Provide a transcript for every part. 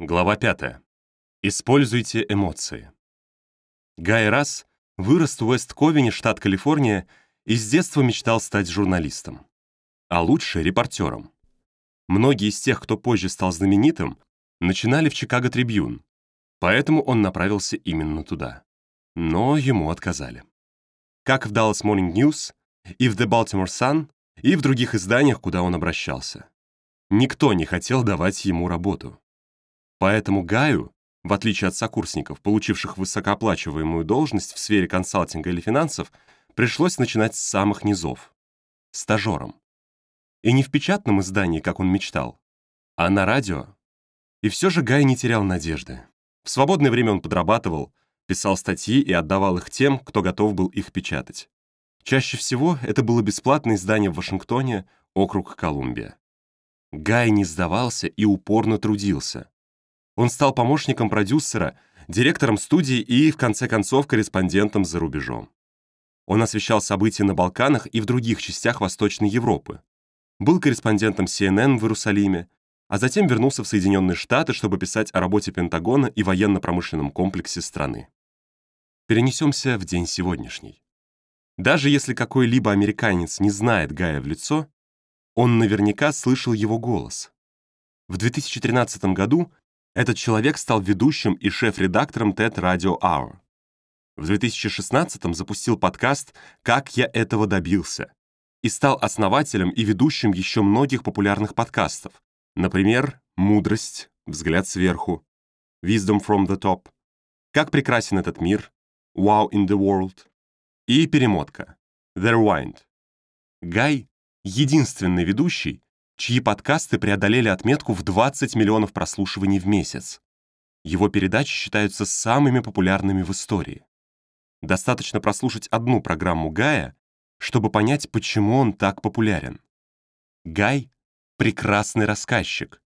Глава 5. Используйте эмоции. Гай Расс вырос в Уэст-Ковине, штат Калифорния, и с детства мечтал стать журналистом. А лучше — репортером. Многие из тех, кто позже стал знаменитым, начинали в Чикаго Трибьюн, поэтому он направился именно туда. Но ему отказали. Как в Dallas Morning News, и в The Baltimore Sun, и в других изданиях, куда он обращался. Никто не хотел давать ему работу. Поэтому Гаю, в отличие от сокурсников, получивших высокооплачиваемую должность в сфере консалтинга или финансов, пришлось начинать с самых низов — стажером. И не в печатном издании, как он мечтал, а на радио. И все же Гай не терял надежды. В свободное время он подрабатывал, писал статьи и отдавал их тем, кто готов был их печатать. Чаще всего это было бесплатное издание в Вашингтоне, округ Колумбия. Гай не сдавался и упорно трудился. Он стал помощником продюсера, директором студии и, в конце концов, корреспондентом за рубежом. Он освещал события на Балканах и в других частях Восточной Европы. Был корреспондентом CNN в Иерусалиме, а затем вернулся в Соединенные Штаты, чтобы писать о работе Пентагона и военно-промышленном комплексе страны. Перенесемся в день сегодняшний. Даже если какой-либо американец не знает Гая в лицо, он наверняка слышал его голос. В 2013 году этот человек стал ведущим и шеф-редактором TED Radio Hour. В 2016 запустил подкаст «Как я этого добился» и стал основателем и ведущим еще многих популярных подкастов, например, «Мудрость», «Взгляд сверху», «Wisdom from the top», «Как прекрасен этот мир», «Wow in the world» и перемотка «The Rewind». Гай — единственный ведущий, чьи подкасты преодолели отметку в 20 миллионов прослушиваний в месяц. Его передачи считаются самыми популярными в истории. Достаточно прослушать одну программу Гая, чтобы понять, почему он так популярен. Гай — прекрасный рассказчик.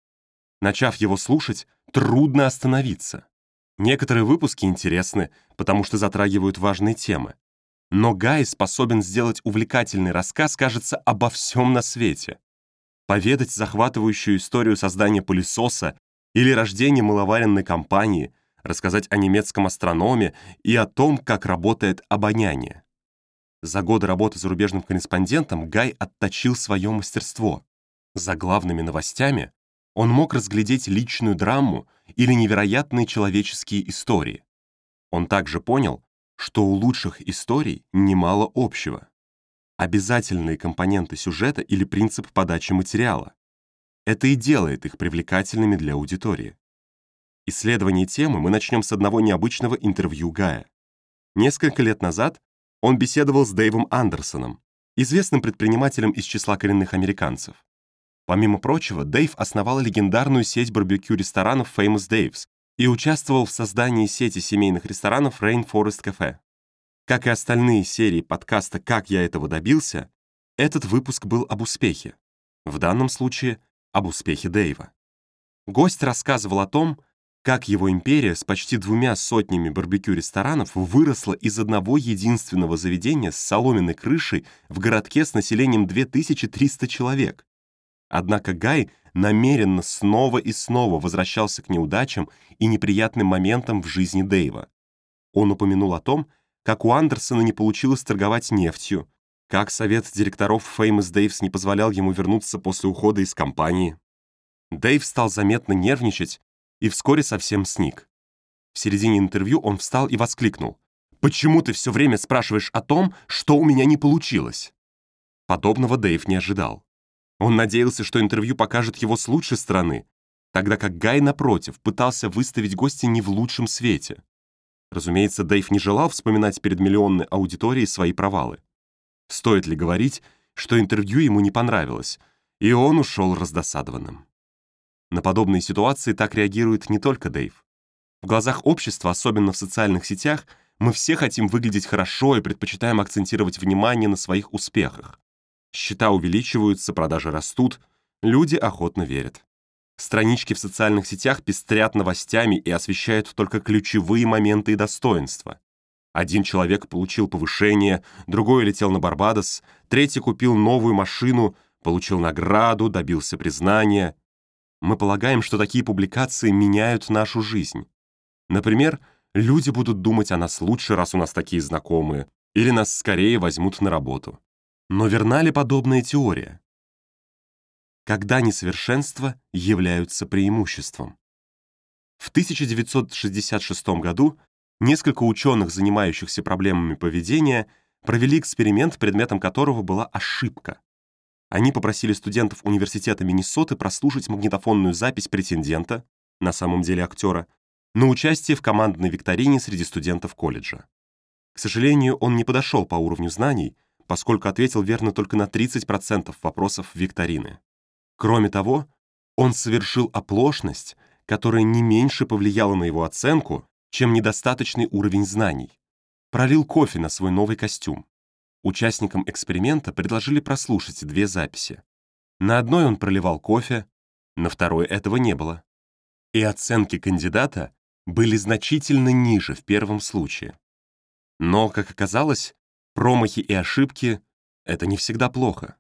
Начав его слушать, трудно остановиться. Некоторые выпуски интересны, потому что затрагивают важные темы. Но Гай способен сделать увлекательный рассказ, кажется, обо всем на свете поведать захватывающую историю создания пылесоса или рождения маловаренной компании, рассказать о немецком астрономе и о том, как работает обоняние. За годы работы зарубежным корреспондентом Гай отточил свое мастерство. За главными новостями он мог разглядеть личную драму или невероятные человеческие истории. Он также понял, что у лучших историй немало общего обязательные компоненты сюжета или принцип подачи материала. Это и делает их привлекательными для аудитории. Исследование темы мы начнем с одного необычного интервью Гая. Несколько лет назад он беседовал с Дэйвом Андерсоном, известным предпринимателем из числа коренных американцев. Помимо прочего, Дэйв основал легендарную сеть барбекю-ресторанов Famous Dave's и участвовал в создании сети семейных ресторанов Rainforest Cafe. Как и остальные серии подкаста «Как я этого добился», этот выпуск был об успехе. В данном случае об успехе Дэйва. Гость рассказывал о том, как его империя с почти двумя сотнями барбекю-ресторанов выросла из одного единственного заведения с соломенной крышей в городке с населением 2300 человек. Однако Гай намеренно снова и снова возвращался к неудачам и неприятным моментам в жизни Дэйва. Он упомянул о том, как у Андерсона не получилось торговать нефтью, как совет директоров Famous Dave's не позволял ему вернуться после ухода из компании. Дэйв стал заметно нервничать и вскоре совсем сник. В середине интервью он встал и воскликнул. «Почему ты все время спрашиваешь о том, что у меня не получилось?» Подобного Дэйв не ожидал. Он надеялся, что интервью покажет его с лучшей стороны, тогда как Гай, напротив, пытался выставить гостя не в лучшем свете. Разумеется, Дэйв не желал вспоминать перед миллионной аудиторией свои провалы. Стоит ли говорить, что интервью ему не понравилось, и он ушел раздосадованным. На подобные ситуации так реагирует не только Дэйв. В глазах общества, особенно в социальных сетях, мы все хотим выглядеть хорошо и предпочитаем акцентировать внимание на своих успехах. Счета увеличиваются, продажи растут, люди охотно верят. Странички в социальных сетях пестрят новостями и освещают только ключевые моменты и достоинства. Один человек получил повышение, другой летел на Барбадос, третий купил новую машину, получил награду, добился признания. Мы полагаем, что такие публикации меняют нашу жизнь. Например, люди будут думать о нас лучше, раз у нас такие знакомые, или нас скорее возьмут на работу. Но верна ли подобная теория? Когда несовершенства являются преимуществом? В 1966 году несколько ученых, занимающихся проблемами поведения, провели эксперимент, предметом которого была ошибка. Они попросили студентов университета Миннесоты прослушать магнитофонную запись претендента, на самом деле актера, на участие в командной викторине среди студентов колледжа. К сожалению, он не подошел по уровню знаний, поскольку ответил верно только на 30% вопросов викторины. Кроме того, он совершил оплошность, которая не меньше повлияла на его оценку, чем недостаточный уровень знаний. Пролил кофе на свой новый костюм. Участникам эксперимента предложили прослушать две записи. На одной он проливал кофе, на второй этого не было. И оценки кандидата были значительно ниже в первом случае. Но, как оказалось, промахи и ошибки — это не всегда плохо.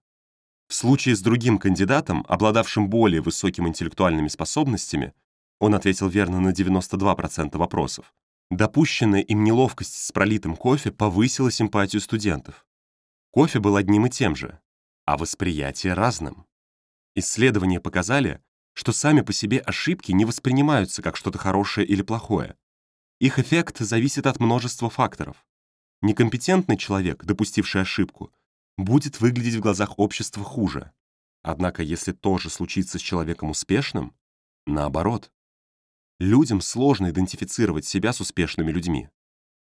В случае с другим кандидатом, обладавшим более высокими интеллектуальными способностями, он ответил верно на 92% вопросов, допущенная им неловкость с пролитым кофе повысила симпатию студентов. Кофе был одним и тем же, а восприятие разным. Исследования показали, что сами по себе ошибки не воспринимаются как что-то хорошее или плохое. Их эффект зависит от множества факторов. Некомпетентный человек, допустивший ошибку, будет выглядеть в глазах общества хуже. Однако, если то же случится с человеком успешным, наоборот. Людям сложно идентифицировать себя с успешными людьми.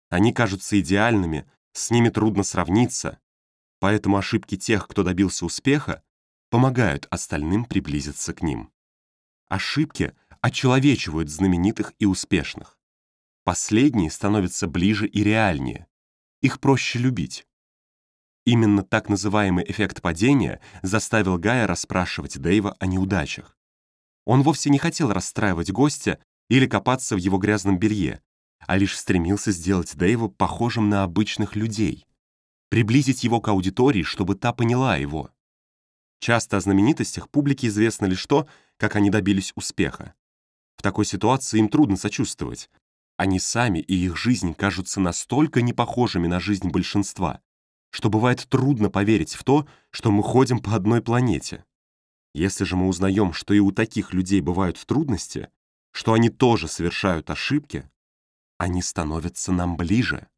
Они кажутся идеальными, с ними трудно сравниться, поэтому ошибки тех, кто добился успеха, помогают остальным приблизиться к ним. Ошибки очеловечивают знаменитых и успешных. Последние становятся ближе и реальнее. Их проще любить. Именно так называемый эффект падения заставил Гая расспрашивать Дэйва о неудачах. Он вовсе не хотел расстраивать гостя или копаться в его грязном белье, а лишь стремился сделать Дэйва похожим на обычных людей, приблизить его к аудитории, чтобы та поняла его. Часто о знаменитостях публике известно лишь то, как они добились успеха. В такой ситуации им трудно сочувствовать. Они сами и их жизнь кажутся настолько непохожими на жизнь большинства, что бывает трудно поверить в то, что мы ходим по одной планете. Если же мы узнаем, что и у таких людей бывают трудности, что они тоже совершают ошибки, они становятся нам ближе.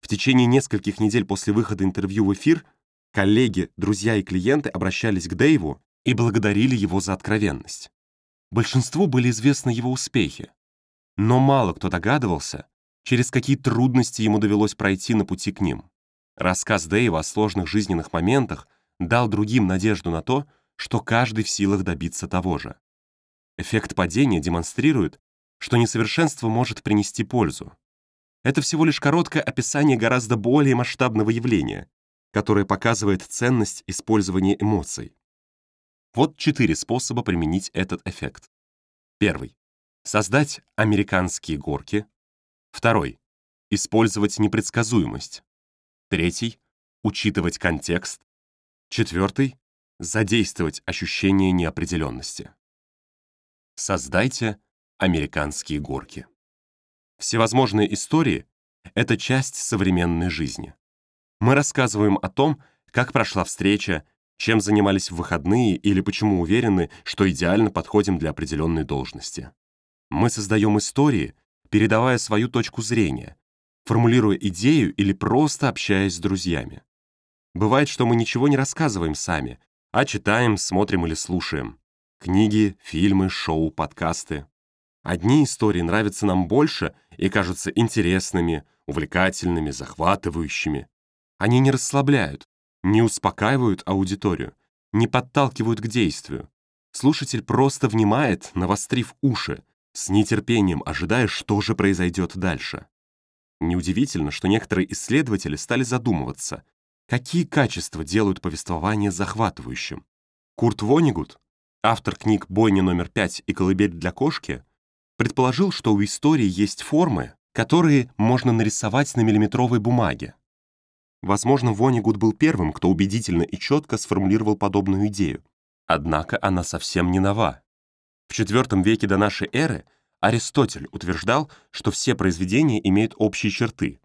В течение нескольких недель после выхода интервью в эфир коллеги, друзья и клиенты обращались к Дэйву и благодарили его за откровенность. Большинству были известны его успехи, но мало кто догадывался, через какие трудности ему довелось пройти на пути к ним. Рассказ Дэйва о сложных жизненных моментах дал другим надежду на то, что каждый в силах добиться того же. Эффект падения демонстрирует, что несовершенство может принести пользу. Это всего лишь короткое описание гораздо более масштабного явления, которое показывает ценность использования эмоций. Вот четыре способа применить этот эффект. Первый. Создать американские горки. Второй. Использовать непредсказуемость. Третий. Учитывать контекст. Четвертый. Задействовать ощущение неопределенности. Создайте американские горки. Всевозможные истории — это часть современной жизни. Мы рассказываем о том, как прошла встреча, чем занимались в выходные или почему уверены, что идеально подходим для определенной должности. Мы создаем истории, передавая свою точку зрения, формулируя идею или просто общаясь с друзьями. Бывает, что мы ничего не рассказываем сами, а читаем, смотрим или слушаем. Книги, фильмы, шоу, подкасты. Одни истории нравятся нам больше и кажутся интересными, увлекательными, захватывающими. Они не расслабляют, не успокаивают аудиторию, не подталкивают к действию. Слушатель просто внимает, навострив уши, с нетерпением ожидая, что же произойдет дальше. Неудивительно, что некоторые исследователи стали задумываться, какие качества делают повествование захватывающим. Курт Вонигут, автор книг «Бойня номер пять» и «Колыбель для кошки», предположил, что у истории есть формы, которые можно нарисовать на миллиметровой бумаге. Возможно, Вонигут был первым, кто убедительно и четко сформулировал подобную идею. Однако она совсем не нова. В IV веке до нашей эры Аристотель утверждал, что все произведения имеют общие черты,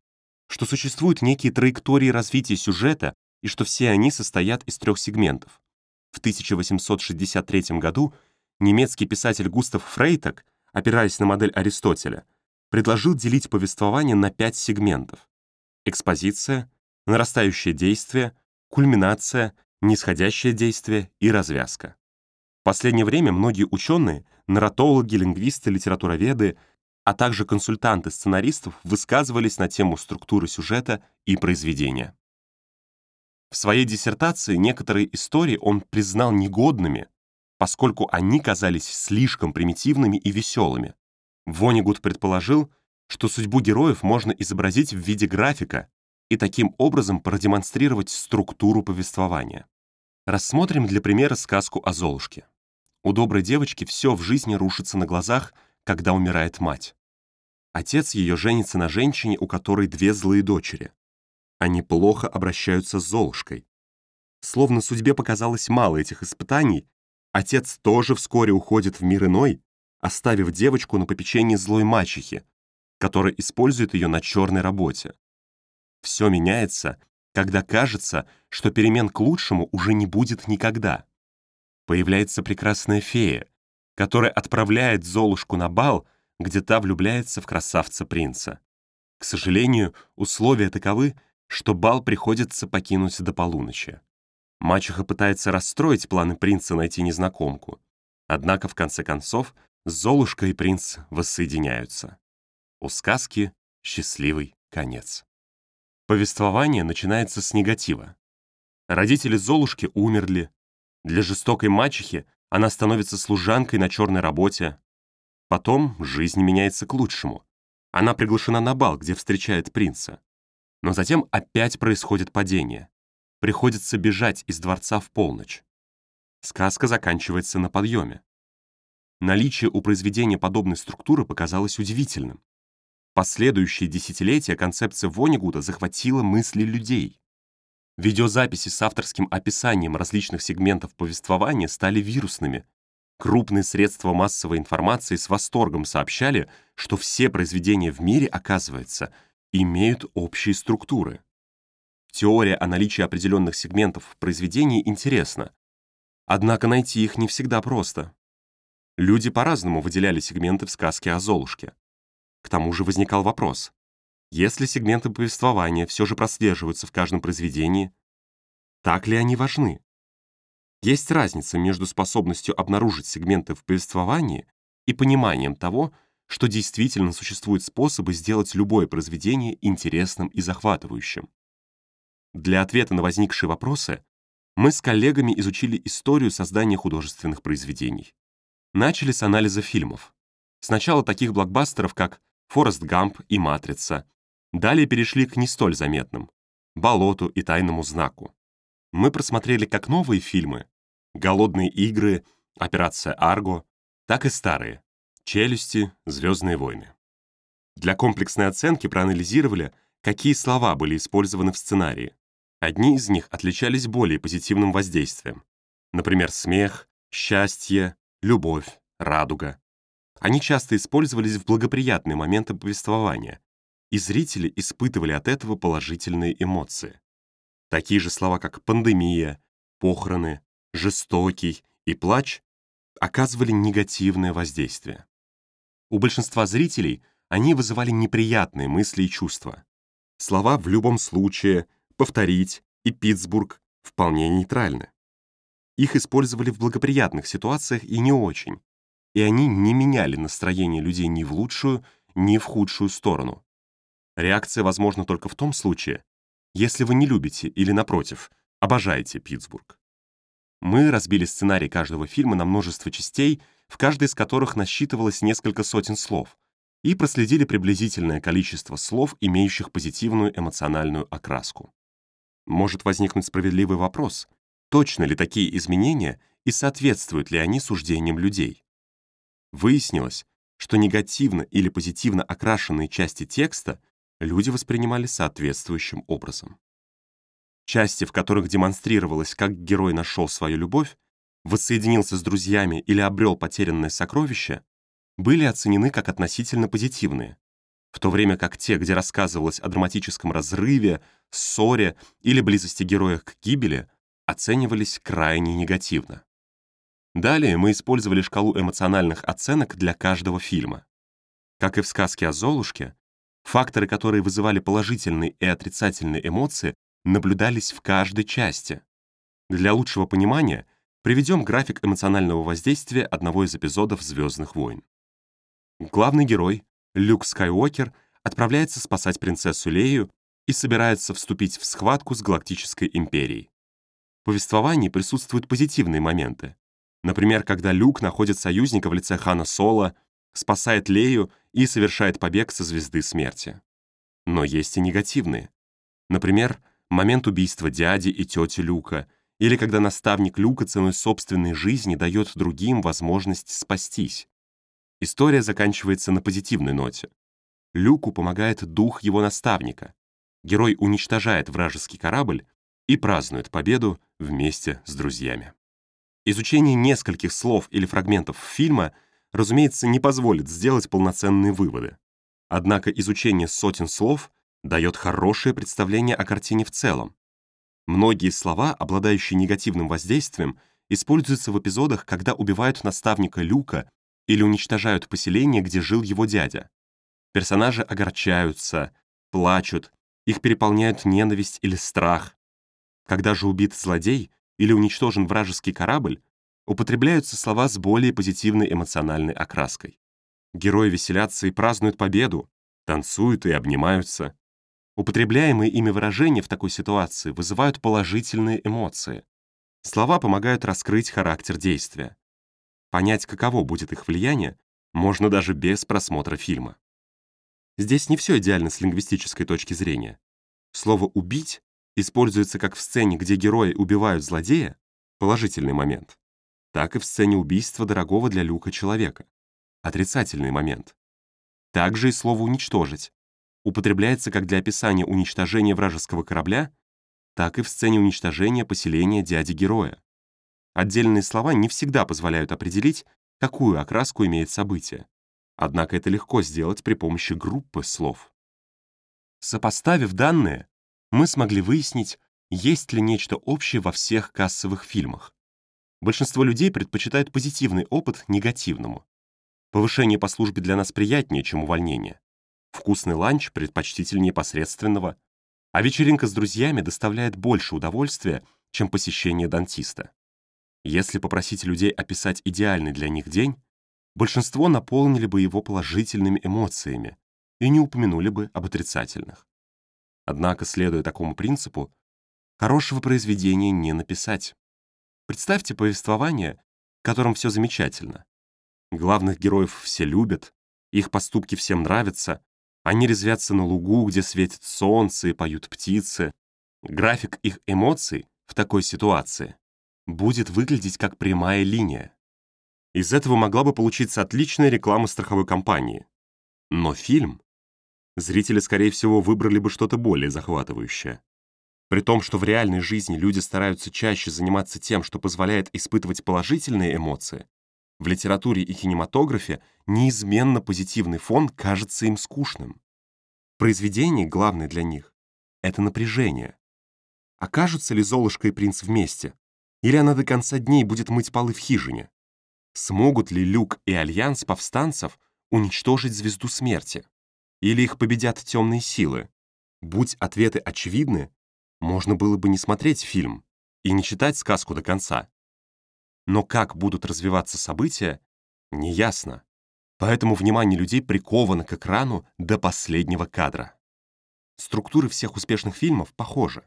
что существуют некие траектории развития сюжета и что все они состоят из трех сегментов. В 1863 году немецкий писатель Густав Фрейтаг, опираясь на модель Аристотеля, предложил делить повествование на пять сегментов. Экспозиция, нарастающее действие, кульминация, нисходящее действие и развязка. В последнее время многие ученые, нарратологи, лингвисты, литературоведы, а также консультанты сценаристов высказывались на тему структуры сюжета и произведения. В своей диссертации некоторые истории он признал негодными, поскольку они казались слишком примитивными и веселыми. Вонигуд предположил, что судьбу героев можно изобразить в виде графика и таким образом продемонстрировать структуру повествования. Рассмотрим для примера сказку о Золушке. У доброй девочки все в жизни рушится на глазах, когда умирает мать. Отец ее женится на женщине, у которой две злые дочери. Они плохо обращаются с Золушкой. Словно судьбе показалось мало этих испытаний, отец тоже вскоре уходит в мир иной, оставив девочку на попечении злой мачехи, которая использует ее на черной работе. Все меняется, когда кажется, что перемен к лучшему уже не будет никогда появляется прекрасная фея, которая отправляет Золушку на бал, где та влюбляется в красавца-принца. К сожалению, условия таковы, что бал приходится покинуть до полуночи. Мачеха пытается расстроить планы принца найти незнакомку. Однако, в конце концов, Золушка и принц воссоединяются. У сказки счастливый конец. Повествование начинается с негатива. Родители Золушки умерли, для жестокой мачехи она становится служанкой на черной работе. Потом жизнь меняется к лучшему. Она приглашена на бал, где встречает принца. Но затем опять происходит падение. Приходится бежать из дворца в полночь. Сказка заканчивается на подъеме. Наличие у произведения подобной структуры показалось удивительным. Последующие десятилетия концепция Вонигута захватила мысли людей. Видеозаписи с авторским описанием различных сегментов повествования стали вирусными. Крупные средства массовой информации с восторгом сообщали, что все произведения в мире, оказывается, имеют общие структуры. Теория о наличии определенных сегментов в произведении интересна. Однако найти их не всегда просто. Люди по-разному выделяли сегменты в сказке о Золушке. К тому же возникал вопрос, если сегменты повествования все же прослеживаются в каждом произведении, так ли они важны? Есть разница между способностью обнаружить сегменты в повествовании и пониманием того, что действительно существуют способы сделать любое произведение интересным и захватывающим. Для ответа на возникшие вопросы мы с коллегами изучили историю создания художественных произведений. Начали с анализа фильмов. Сначала таких блокбастеров, как «Форест Гамп» и «Матрица», Далее перешли к не столь заметным — «Болоту» и «Тайному знаку». Мы просмотрели как новые фильмы «Голодные игры», «Операция Арго», так и старые «Челюсти», «Звездные войны». Для комплексной оценки проанализировали, какие слова были использованы в сценарии. Одни из них отличались более позитивным воздействием. Например, смех, счастье, любовь, радуга. Они часто использовались в благоприятные моменты повествования, и зрители испытывали от этого положительные эмоции. Такие же слова, как пандемия, похороны, жестокий и плач оказывали негативное воздействие. У большинства зрителей они вызывали неприятные мысли и чувства. Слова «в любом случае», «повторить» и «Питтсбург» вполне нейтральны. Их использовали в благоприятных ситуациях и не очень, и они не меняли настроение людей ни в лучшую, ни в худшую сторону. Реакция возможна только в том случае, если вы не любите или, напротив, обожаете Питтсбург. Мы разбили сценарий каждого фильма на множество частей, в каждой из которых насчитывалось несколько сотен слов, и проследили приблизительное количество слов, имеющих позитивную эмоциональную окраску. Может возникнуть справедливый вопрос, точно ли такие изменения и соответствуют ли они суждениям людей. Выяснилось, что негативно или позитивно окрашенные части текста люди воспринимали соответствующим образом. Части, в которых демонстрировалось, как герой нашел свою любовь, воссоединился с друзьями или обрел потерянное сокровище, были оценены как относительно позитивные, в то время как те, где рассказывалось о драматическом разрыве, ссоре или близости героя к гибели, оценивались крайне негативно. Далее мы использовали шкалу эмоциональных оценок для каждого фильма. Как и в сказке о Золушке, факторы, которые вызывали положительные и отрицательные эмоции, наблюдались в каждой части. Для лучшего понимания приведем график эмоционального воздействия одного из эпизодов «Звездных войн». Главный герой, Люк Скайуокер, отправляется спасать принцессу Лею и собирается вступить в схватку с Галактической империей. В повествовании присутствуют позитивные моменты. Например, когда Люк находит союзника в лице Хана Соло, спасает Лею и совершает побег со Звезды Смерти. Но есть и негативные. Например, момент убийства дяди и тети Люка, или когда наставник Люка ценой собственной жизни дает другим возможность спастись. История заканчивается на позитивной ноте. Люку помогает дух его наставника. Герой уничтожает вражеский корабль и празднует победу вместе с друзьями. Изучение нескольких слов или фрагментов фильма, разумеется, не позволит сделать полноценные выводы. Однако изучение сотен слов дает хорошее представление о картине в целом. Многие слова, обладающие негативным воздействием, используются в эпизодах, когда убивают наставника Люка или уничтожают поселение, где жил его дядя. Персонажи огорчаются, плачут, их переполняют ненависть или страх. Когда же убит злодей или уничтожен вражеский корабль, употребляются слова с более позитивной эмоциональной окраской. Герои веселятся и празднуют победу, танцуют и обнимаются. Употребляемые ими выражения в такой ситуации вызывают положительные эмоции. Слова помогают раскрыть характер действия. Понять, каково будет их влияние, можно даже без просмотра фильма. Здесь не все идеально с лингвистической точки зрения. Слово «убить» используется как в сцене, где герои убивают злодея, положительный момент, так и в сцене убийства дорогого для Люка человека, отрицательный момент. Также и слово «уничтожить» употребляется как для описания уничтожения вражеского корабля, так и в сцене уничтожения поселения дяди-героя. Отдельные слова не всегда позволяют определить, какую окраску имеет событие. Однако это легко сделать при помощи группы слов. Сопоставив данные, мы смогли выяснить, есть ли нечто общее во всех кассовых фильмах. Большинство людей предпочитают позитивный опыт негативному. Повышение по службе для нас приятнее, чем увольнение. Вкусный ланч предпочтительнее посредственного, а вечеринка с друзьями доставляет больше удовольствия, чем посещение дантиста. Если попросить людей описать идеальный для них день, большинство наполнили бы его положительными эмоциями и не упомянули бы об отрицательных. Однако, следуя такому принципу, хорошего произведения не написать. Представьте повествование, в котором все замечательно. Главных героев все любят, их поступки всем нравятся, они резвятся на лугу, где светит солнце и поют птицы. График их эмоций в такой ситуации будет выглядеть как прямая линия. Из этого могла бы получиться отличная реклама страховой компании. Но фильм... Зрители, скорее всего, выбрали бы что-то более захватывающее. При том, что в реальной жизни люди стараются чаще заниматься тем, что позволяет испытывать положительные эмоции, в литературе и кинематографе неизменно позитивный фон кажется им скучным. Произведение, главное для них, — это напряжение. Окажутся ли Золушка и принц вместе? Или она до конца дней будет мыть полы в хижине? Смогут ли Люк и Альянс повстанцев уничтожить звезду смерти? Или их победят темные силы? Будь ответы очевидны, можно было бы не смотреть фильм и не читать сказку до конца. Но как будут развиваться события, неясно. Поэтому внимание людей приковано к экрану до последнего кадра. Структуры всех успешных фильмов похожи.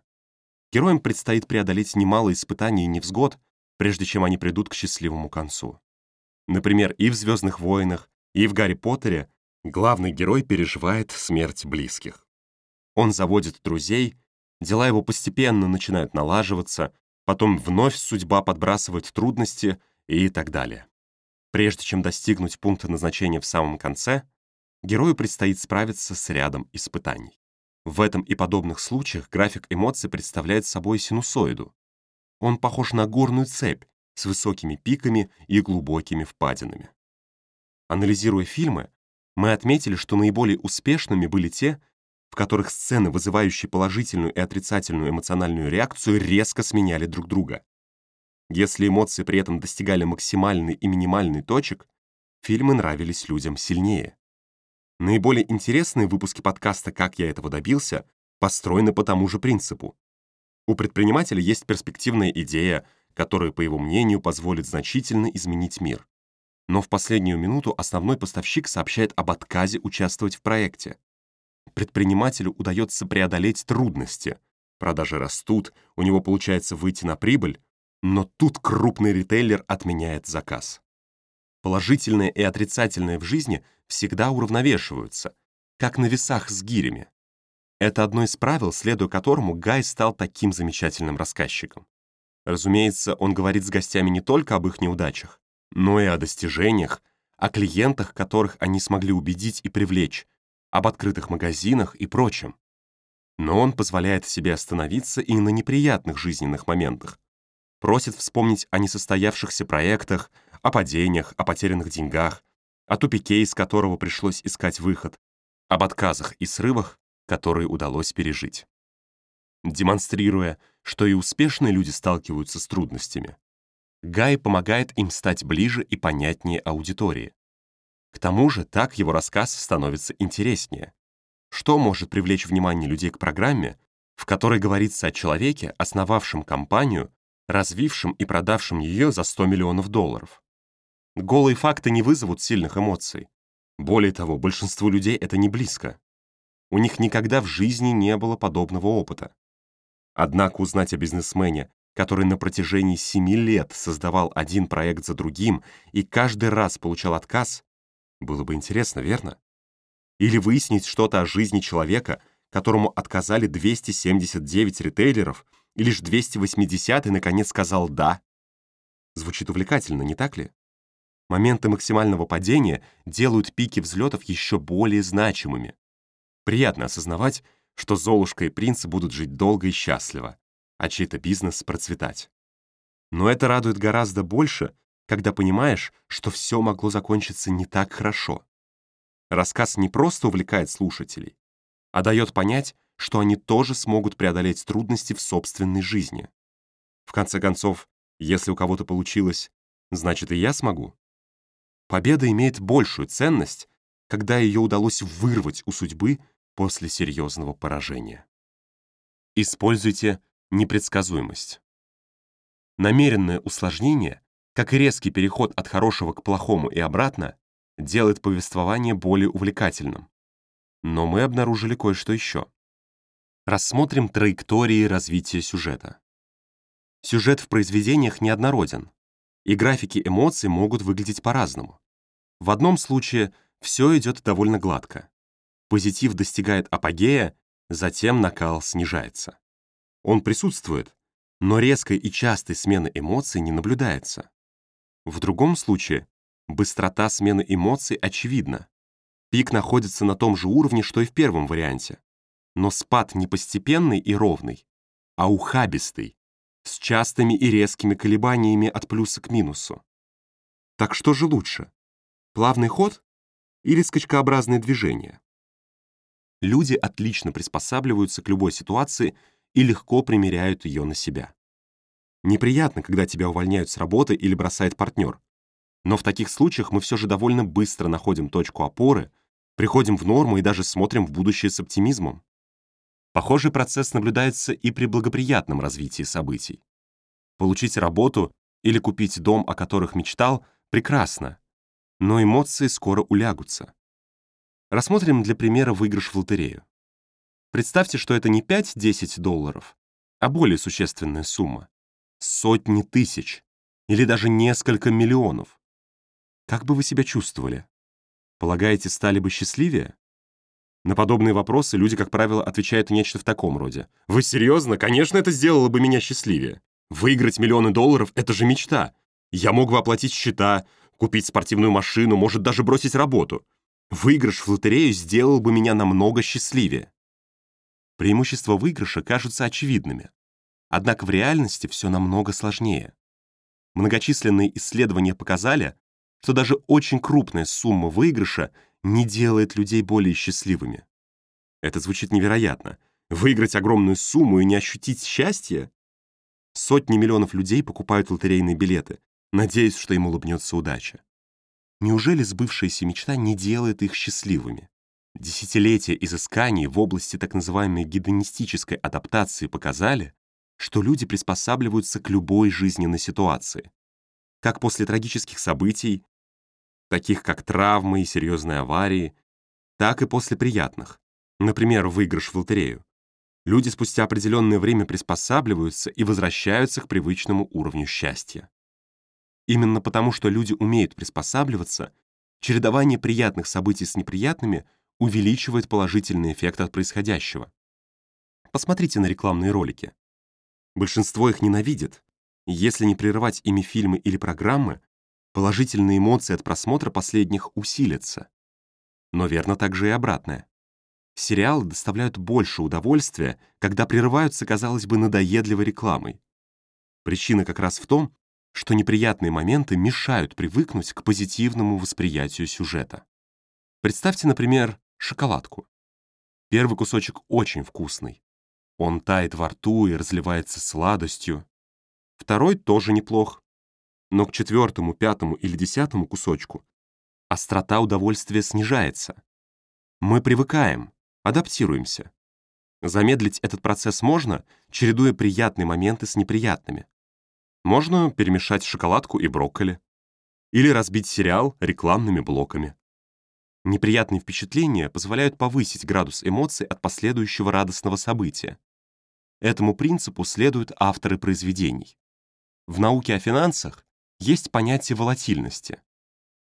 Героям предстоит преодолеть немало испытаний и невзгод, прежде чем они придут к счастливому концу. Например, и в «Звездных войнах», и в «Гарри Поттере» главный герой переживает смерть близких. Он заводит друзей, дела его постепенно начинают налаживаться, потом вновь судьба подбрасывает трудности и так далее. Прежде чем достигнуть пункта назначения в самом конце, герою предстоит справиться с рядом испытаний. В этом и подобных случаях график эмоций представляет собой синусоиду. Он похож на горную цепь, с высокими пиками и глубокими впадинами. Анализируя фильмы, мы отметили, что наиболее успешными были те, в которых сцены, вызывающие положительную и отрицательную эмоциональную реакцию, резко сменяли друг друга. Если эмоции при этом достигали максимальной и минимальной точек, фильмы нравились людям сильнее. Наиболее интересные выпуски подкаста «Как я этого добился» построены по тому же принципу. У предпринимателя есть перспективная идея, которая, по его мнению, позволит значительно изменить мир. Но в последнюю минуту основной поставщик сообщает об отказе участвовать в проекте. Предпринимателю удается преодолеть трудности. Продажи растут, у него получается выйти на прибыль, но тут крупный ритейлер отменяет заказ. Положительное и отрицательное в жизни всегда уравновешиваются, как на весах с гирями. Это одно из правил, следуя которому Гай стал таким замечательным рассказчиком. Разумеется, он говорит с гостями не только об их неудачах, но и о достижениях, о клиентах, которых они смогли убедить и привлечь, об открытых магазинах и прочем. Но он позволяет себе остановиться и на неприятных жизненных моментах. Просит вспомнить о несостоявшихся проектах, о падениях, о потерянных деньгах, о тупике, из которого пришлось искать выход, об отказах и срывах, которые удалось пережить. Демонстрируя, что и успешные люди сталкиваются с трудностями, Гай помогает им стать ближе и понятнее аудитории. К тому же так его рассказ становится интереснее. Что может привлечь внимание людей к программе, в которой говорится о человеке, основавшем компанию, развившем и продавшем ее за 100 миллионов долларов? Голые факты не вызовут сильных эмоций. Более того, большинству людей это не близко. У них никогда в жизни не было подобного опыта. Однако узнать о бизнесмене, который на протяжении семи лет создавал один проект за другим и каждый раз получал отказ, было бы интересно, верно? Или выяснить что-то о жизни человека, которому отказали 279 ритейлеров, и лишь 280-й наконец сказал «да». Звучит увлекательно, не так ли? Моменты максимального падения делают пики взлетов еще более значимыми. Приятно осознавать, что Золушка и принц будут жить долго и счастливо, а чей-то бизнес процветать. Но это радует гораздо больше, когда понимаешь, что все могло закончиться не так хорошо. Рассказ не просто увлекает слушателей, а дает понять, что они тоже смогут преодолеть трудности в собственной жизни. В конце концов, если у кого-то получилось, значит и я смогу. Победа имеет большую ценность, когда ее удалось вырвать у судьбы после серьезного поражения. Используйте непредсказуемость. Намеренное усложнение, как и резкий переход от хорошего к плохому и обратно, делает повествование более увлекательным. Но мы обнаружили кое-что еще. Рассмотрим траектории развития сюжета. Сюжет в произведениях неоднороден, и графики эмоций могут выглядеть по-разному. В одном случае все идет довольно гладко. Позитив достигает апогея, затем накал снижается. Он присутствует, но резкой и частой смены эмоций не наблюдается. В другом случае быстрота смены эмоций очевидна. Пик находится на том же уровне, что и в первом варианте. Но спад не постепенный и ровный, а ухабистый, с частыми и резкими колебаниями от плюса к минусу. Так что же лучше? Плавный ход или скачкообразное движение? Люди отлично приспосабливаются к любой ситуации и легко примеряют ее на себя. Неприятно, когда тебя увольняют с работы или бросает партнер. Но в таких случаях мы все же довольно быстро находим точку опоры, приходим в норму и даже смотрим в будущее с оптимизмом. Похожий процесс наблюдается и при благоприятном развитии событий. Получить работу или купить дом, о которых мечтал, прекрасно, но эмоции скоро улягутся. Рассмотрим для примера выигрыш в лотерею. Представьте, что это не 5-10 долларов, а более существенная сумма. Сотни тысяч или даже несколько миллионов. Как бы вы себя чувствовали? Полагаете, стали бы счастливее? На подобные вопросы люди, как правило, отвечают нечто в таком роде. «Вы серьезно? Конечно, это сделало бы меня счастливее. Выиграть миллионы долларов — это же мечта. Я мог бы оплатить счета, купить спортивную машину, может, даже бросить работу. Выигрыш в лотерею сделал бы меня намного счастливее. Преимущества выигрыша кажутся очевидными. Однако в реальности все намного сложнее. Многочисленные исследования показали, что даже очень крупная сумма выигрыша не делает людей более счастливыми. Это звучит невероятно. Выиграть огромную сумму и не ощутить счастье? Сотни миллионов людей покупают лотерейные билеты, надеясь, что им улыбнется удача. Неужели сбывшаяся мечта не делает их счастливыми? Десятилетия изысканий в области так называемой гедонистической адаптации показали, что люди приспосабливаются к любой жизненной ситуации. Как после трагических событий, таких как травмы и серьезные аварии, так и после приятных, например, выигрыш в лотерею. Люди спустя определенное время приспосабливаются и возвращаются к привычному уровню счастья. Именно потому, что люди умеют приспосабливаться, чередование приятных событий с неприятными увеличивает положительный эффект от происходящего. Посмотрите на рекламные ролики. Большинство их ненавидит. Если не прерывать ими фильмы или программы, положительные эмоции от просмотра последних усилятся. Но верно также и обратное. Сериалы доставляют больше удовольствия, когда прерываются, казалось бы, надоедливой рекламой. Причина как раз в том, что неприятные моменты мешают привыкнуть к позитивному восприятию сюжета. Представьте, например, шоколадку. Первый кусочек очень вкусный. Он тает во рту и разливается сладостью. Второй тоже неплох. Но к четвертому, пятому или десятому кусочку острота удовольствия снижается. Мы привыкаем, адаптируемся. Замедлить этот процесс можно, чередуя приятные моменты с неприятными. Можно перемешать шоколадку и брокколи. Или разбить сериал рекламными блоками. Неприятные впечатления позволяют повысить градус эмоций от последующего радостного события. Этому принципу следуют авторы произведений. В науке о финансах есть понятие волатильности.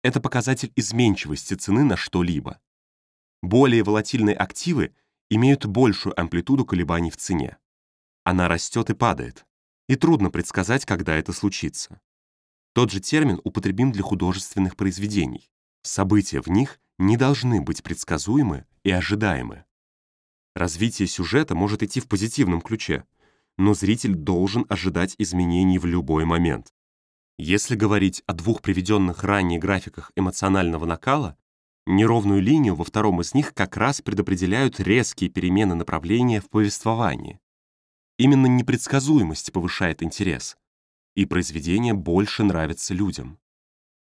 Это показатель изменчивости цены на что-либо. Более волатильные активы имеют большую амплитуду колебаний в цене. Она растет и падает и трудно предсказать, когда это случится. Тот же термин употребим для художественных произведений. События в них не должны быть предсказуемы и ожидаемы. Развитие сюжета может идти в позитивном ключе, но зритель должен ожидать изменений в любой момент. Если говорить о двух приведенных ранее графиках эмоционального накала, неровную линию во втором из них как раз предопределяют резкие перемены направления в повествовании. Именно непредсказуемость повышает интерес, и произведение больше нравится людям.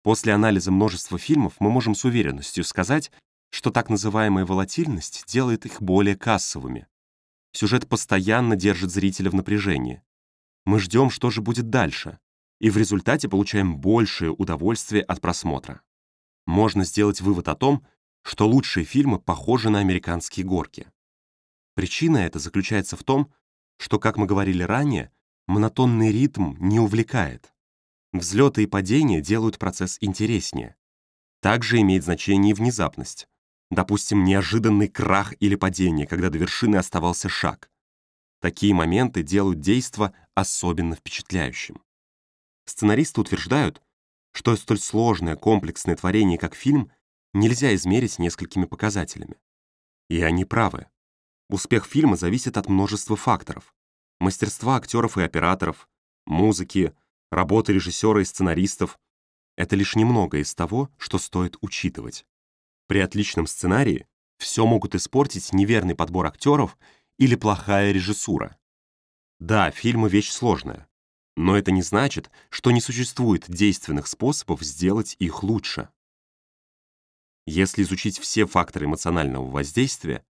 После анализа множества фильмов мы можем с уверенностью сказать, что так называемая волатильность делает их более кассовыми. Сюжет постоянно держит зрителя в напряжении. Мы ждем, что же будет дальше, и в результате получаем большее удовольствие от просмотра. Можно сделать вывод о том, что лучшие фильмы похожи на американские горки. Причина эта заключается в том, что, как мы говорили ранее, монотонный ритм не увлекает. Взлеты и падения делают процесс интереснее. Также имеет значение и внезапность. Допустим, неожиданный крах или падение, когда до вершины оставался шаг. Такие моменты делают действо особенно впечатляющим. Сценаристы утверждают, что столь сложное комплексное творение, как фильм, нельзя измерить несколькими показателями. И они правы. Успех фильма зависит от множества факторов. Мастерства актеров и операторов, музыки, работы режиссера и сценаристов — это лишь немного из того, что стоит учитывать. При отличном сценарии все могут испортить неверный подбор актеров или плохая режиссура. Да, фильмы — вещь сложная, но это не значит, что не существует действенных способов сделать их лучше. Если изучить все факторы эмоционального воздействия,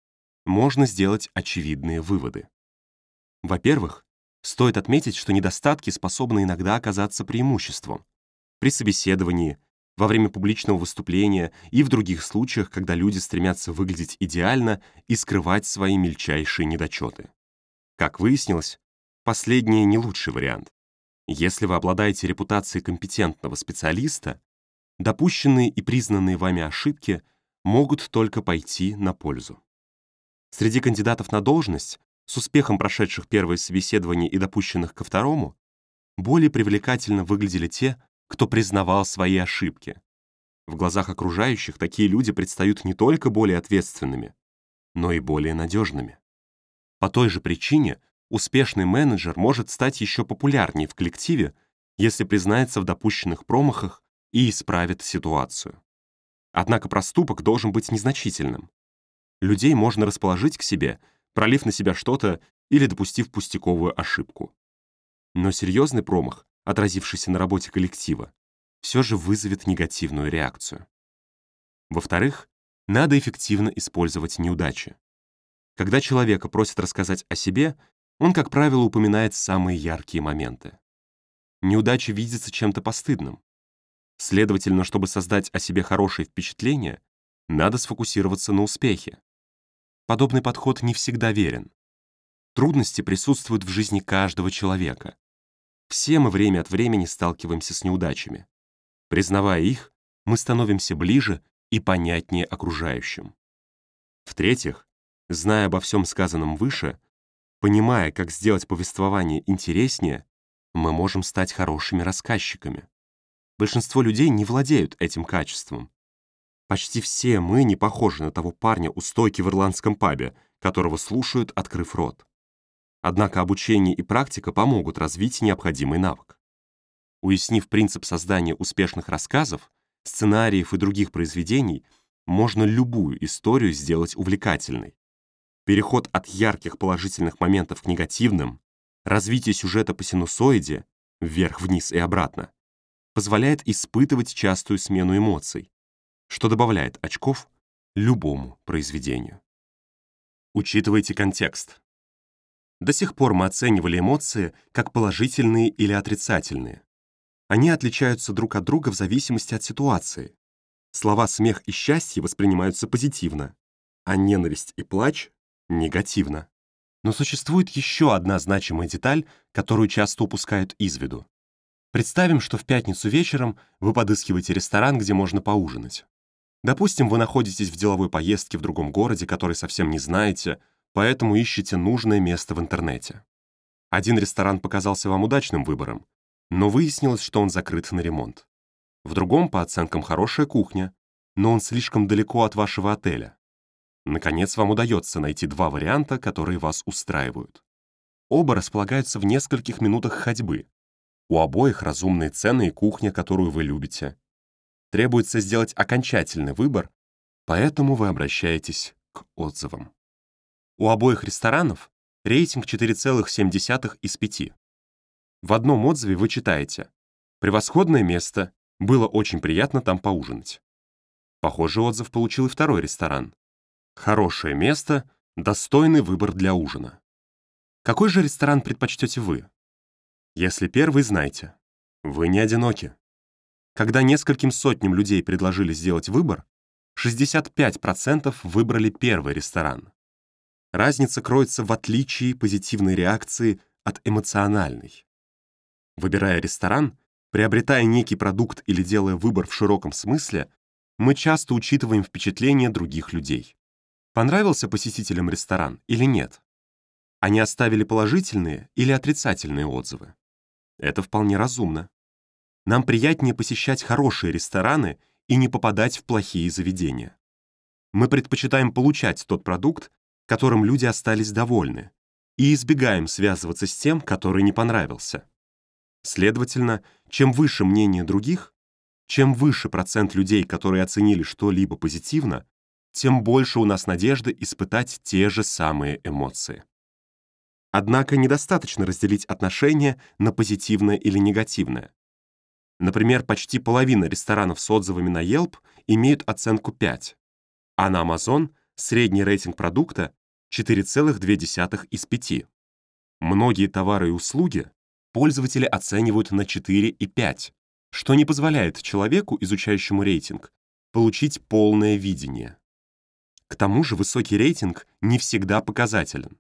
можно сделать очевидные выводы. Во-первых, стоит отметить, что недостатки способны иногда оказаться преимуществом. При собеседовании, во время публичного выступления и в других случаях, когда люди стремятся выглядеть идеально и скрывать свои мельчайшие недочеты. Как выяснилось, последнее не лучший вариант. Если вы обладаете репутацией компетентного специалиста, допущенные и признанные вами ошибки могут только пойти на пользу. Среди кандидатов на должность, с успехом прошедших первое собеседование и допущенных ко второму, более привлекательно выглядели те, кто признавал свои ошибки. В глазах окружающих такие люди предстают не только более ответственными, но и более надежными. По той же причине успешный менеджер может стать еще популярнее в коллективе, если признается в допущенных промахах и исправит ситуацию. Однако проступок должен быть незначительным. Людей можно расположить к себе, пролив на себя что-то или допустив пустяковую ошибку. Но серьезный промах, отразившийся на работе коллектива, все же вызовет негативную реакцию. Во-вторых, надо эффективно использовать неудачи. Когда человека просят рассказать о себе, он, как правило, упоминает самые яркие моменты. Неудача видится чем-то постыдным. Следовательно, чтобы создать о себе хорошее впечатление, надо сфокусироваться на успехе. Подобный подход не всегда верен. Трудности присутствуют в жизни каждого человека. Все мы время от времени сталкиваемся с неудачами. Признавая их, мы становимся ближе и понятнее окружающим. В-третьих, зная обо всем сказанном выше, понимая, как сделать повествование интереснее, мы можем стать хорошими рассказчиками. Большинство людей не владеют этим качеством. Почти все мы не похожи на того парня у стойки в ирландском пабе, которого слушают, открыв рот. Однако обучение и практика помогут развить необходимый навык. Уяснив принцип создания успешных рассказов, сценариев и других произведений, можно любую историю сделать увлекательной. Переход от ярких положительных моментов к негативным, развитие сюжета по синусоиде, вверх-вниз и обратно, позволяет испытывать частую смену эмоций, что добавляет очков любому произведению. Учитывайте контекст. До сих пор мы оценивали эмоции как положительные или отрицательные. Они отличаются друг от друга в зависимости от ситуации. Слова «смех» и «счастье» воспринимаются позитивно, а ненависть и плач — негативно. Но существует еще одна значимая деталь, которую часто упускают из виду. Представим, что в пятницу вечером вы подыскиваете ресторан, где можно поужинать. Допустим, вы находитесь в деловой поездке в другом городе, который совсем не знаете, поэтому ищете нужное место в интернете. Один ресторан показался вам удачным выбором, но выяснилось, что он закрыт на ремонт. В другом, по оценкам, хорошая кухня, но он слишком далеко от вашего отеля. Наконец, вам удается найти два варианта, которые вас устраивают. Оба располагаются в нескольких минутах ходьбы. У обоих разумные цены и кухня, которую вы любите. Требуется сделать окончательный выбор, поэтому вы обращаетесь к отзывам. У обоих ресторанов рейтинг 4,7 из 5. В одном отзыве вы читаете «Превосходное место, было очень приятно там поужинать». Похожий отзыв получил и второй ресторан. «Хорошее место, достойный выбор для ужина». Какой же ресторан предпочтете вы? Если первый, знайте, вы не одиноки. Когда нескольким сотням людей предложили сделать выбор, 65% выбрали первый ресторан. Разница кроется в отличии позитивной реакции от эмоциональной. Выбирая ресторан, приобретая некий продукт или делая выбор в широком смысле, мы часто учитываем впечатления других людей. Понравился посетителям ресторан или нет? Они оставили положительные или отрицательные отзывы? Это вполне разумно. Нам приятнее посещать хорошие рестораны и не попадать в плохие заведения. Мы предпочитаем получать тот продукт, которым люди остались довольны, и избегаем связываться с тем, который не понравился. Следовательно, чем выше мнение других, чем выше процент людей, которые оценили что-либо позитивно, тем больше у нас надежды испытать те же самые эмоции. Однако недостаточно разделить отношения на позитивное или негативное. Например, почти половина ресторанов с отзывами на Yelp имеют оценку 5, а на Amazon средний рейтинг продукта 4,2 из 5. Многие товары и услуги пользователи оценивают на 4 и 5, что не позволяет человеку, изучающему рейтинг, получить полное видение. К тому же высокий рейтинг не всегда показателен.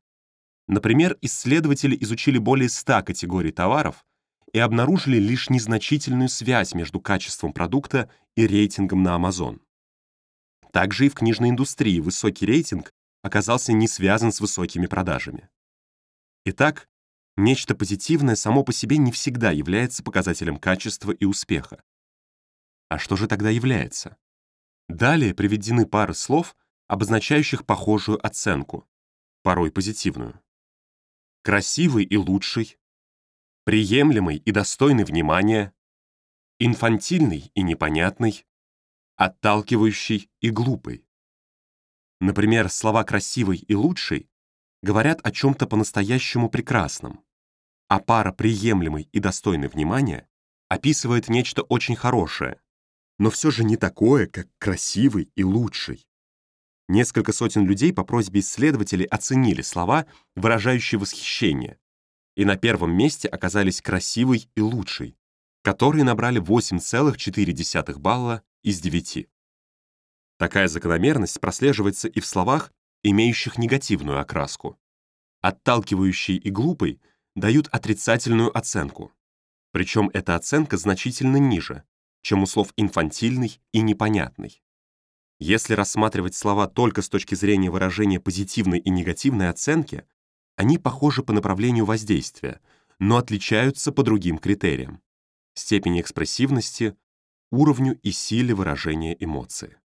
Например, исследователи изучили более 100 категорий товаров и обнаружили лишь незначительную связь между качеством продукта и рейтингом на Amazon. Также и в книжной индустрии высокий рейтинг оказался не связан с высокими продажами. Итак, нечто позитивное само по себе не всегда является показателем качества и успеха. А что же тогда является? Далее приведены пары слов, обозначающих похожую оценку, порой позитивную. Красивый и лучший, приемлемый и достойный внимания, инфантильный и непонятный, отталкивающий и глупый. Например, слова «красивый» и «лучший» говорят о чем-то по-настоящему прекрасном, а пара «приемлемый» и «достойный внимания» описывает нечто очень хорошее, но все же не такое, как «красивый» и «лучший». Несколько сотен людей по просьбе исследователей оценили слова, выражающие восхищение, и на первом месте оказались «красивый» и «лучший», которые набрали 8,4 балла из 9. Такая закономерность прослеживается и в словах, имеющих негативную окраску. Отталкивающий и глупый дают отрицательную оценку. Причем эта оценка значительно ниже, чем у слов инфантильный и непонятный. Если рассматривать слова только с точки зрения выражения позитивной и негативной оценки, они похожи по направлению воздействия, но отличаются по другим критериям — степени экспрессивности, уровню и силе выражения эмоции.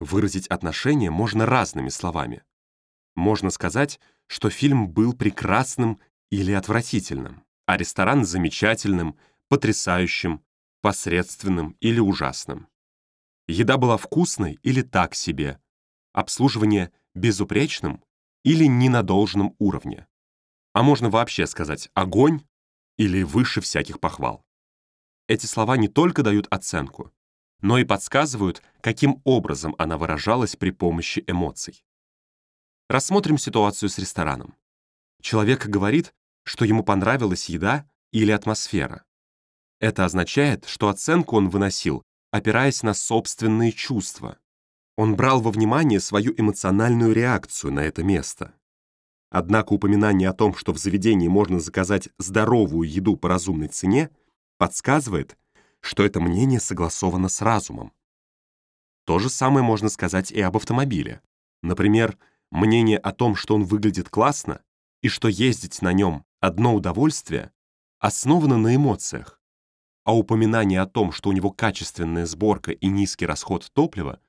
Выразить отношение можно разными словами. Можно сказать, что фильм был прекрасным или отвратительным, а ресторан замечательным, потрясающим, посредственным или ужасным. Еда была вкусной или так себе, обслуживание безупречным или не на должном уровне. А можно вообще сказать «огонь» или «выше всяких похвал». Эти слова не только дают оценку, но и подсказывают, каким образом она выражалась при помощи эмоций. Рассмотрим ситуацию с рестораном. Человек говорит, что ему понравилась еда или атмосфера. Это означает, что оценку он выносил, опираясь на собственные чувства. Он брал во внимание свою эмоциональную реакцию на это место. Однако упоминание о том, что в заведении можно заказать здоровую еду по разумной цене, подсказывает, что это мнение согласовано с разумом. То же самое можно сказать и об автомобиле. Например, мнение о том, что он выглядит классно и что ездить на нем одно удовольствие, основано на эмоциях, а упоминание о том, что у него качественная сборка и низкий расход топлива,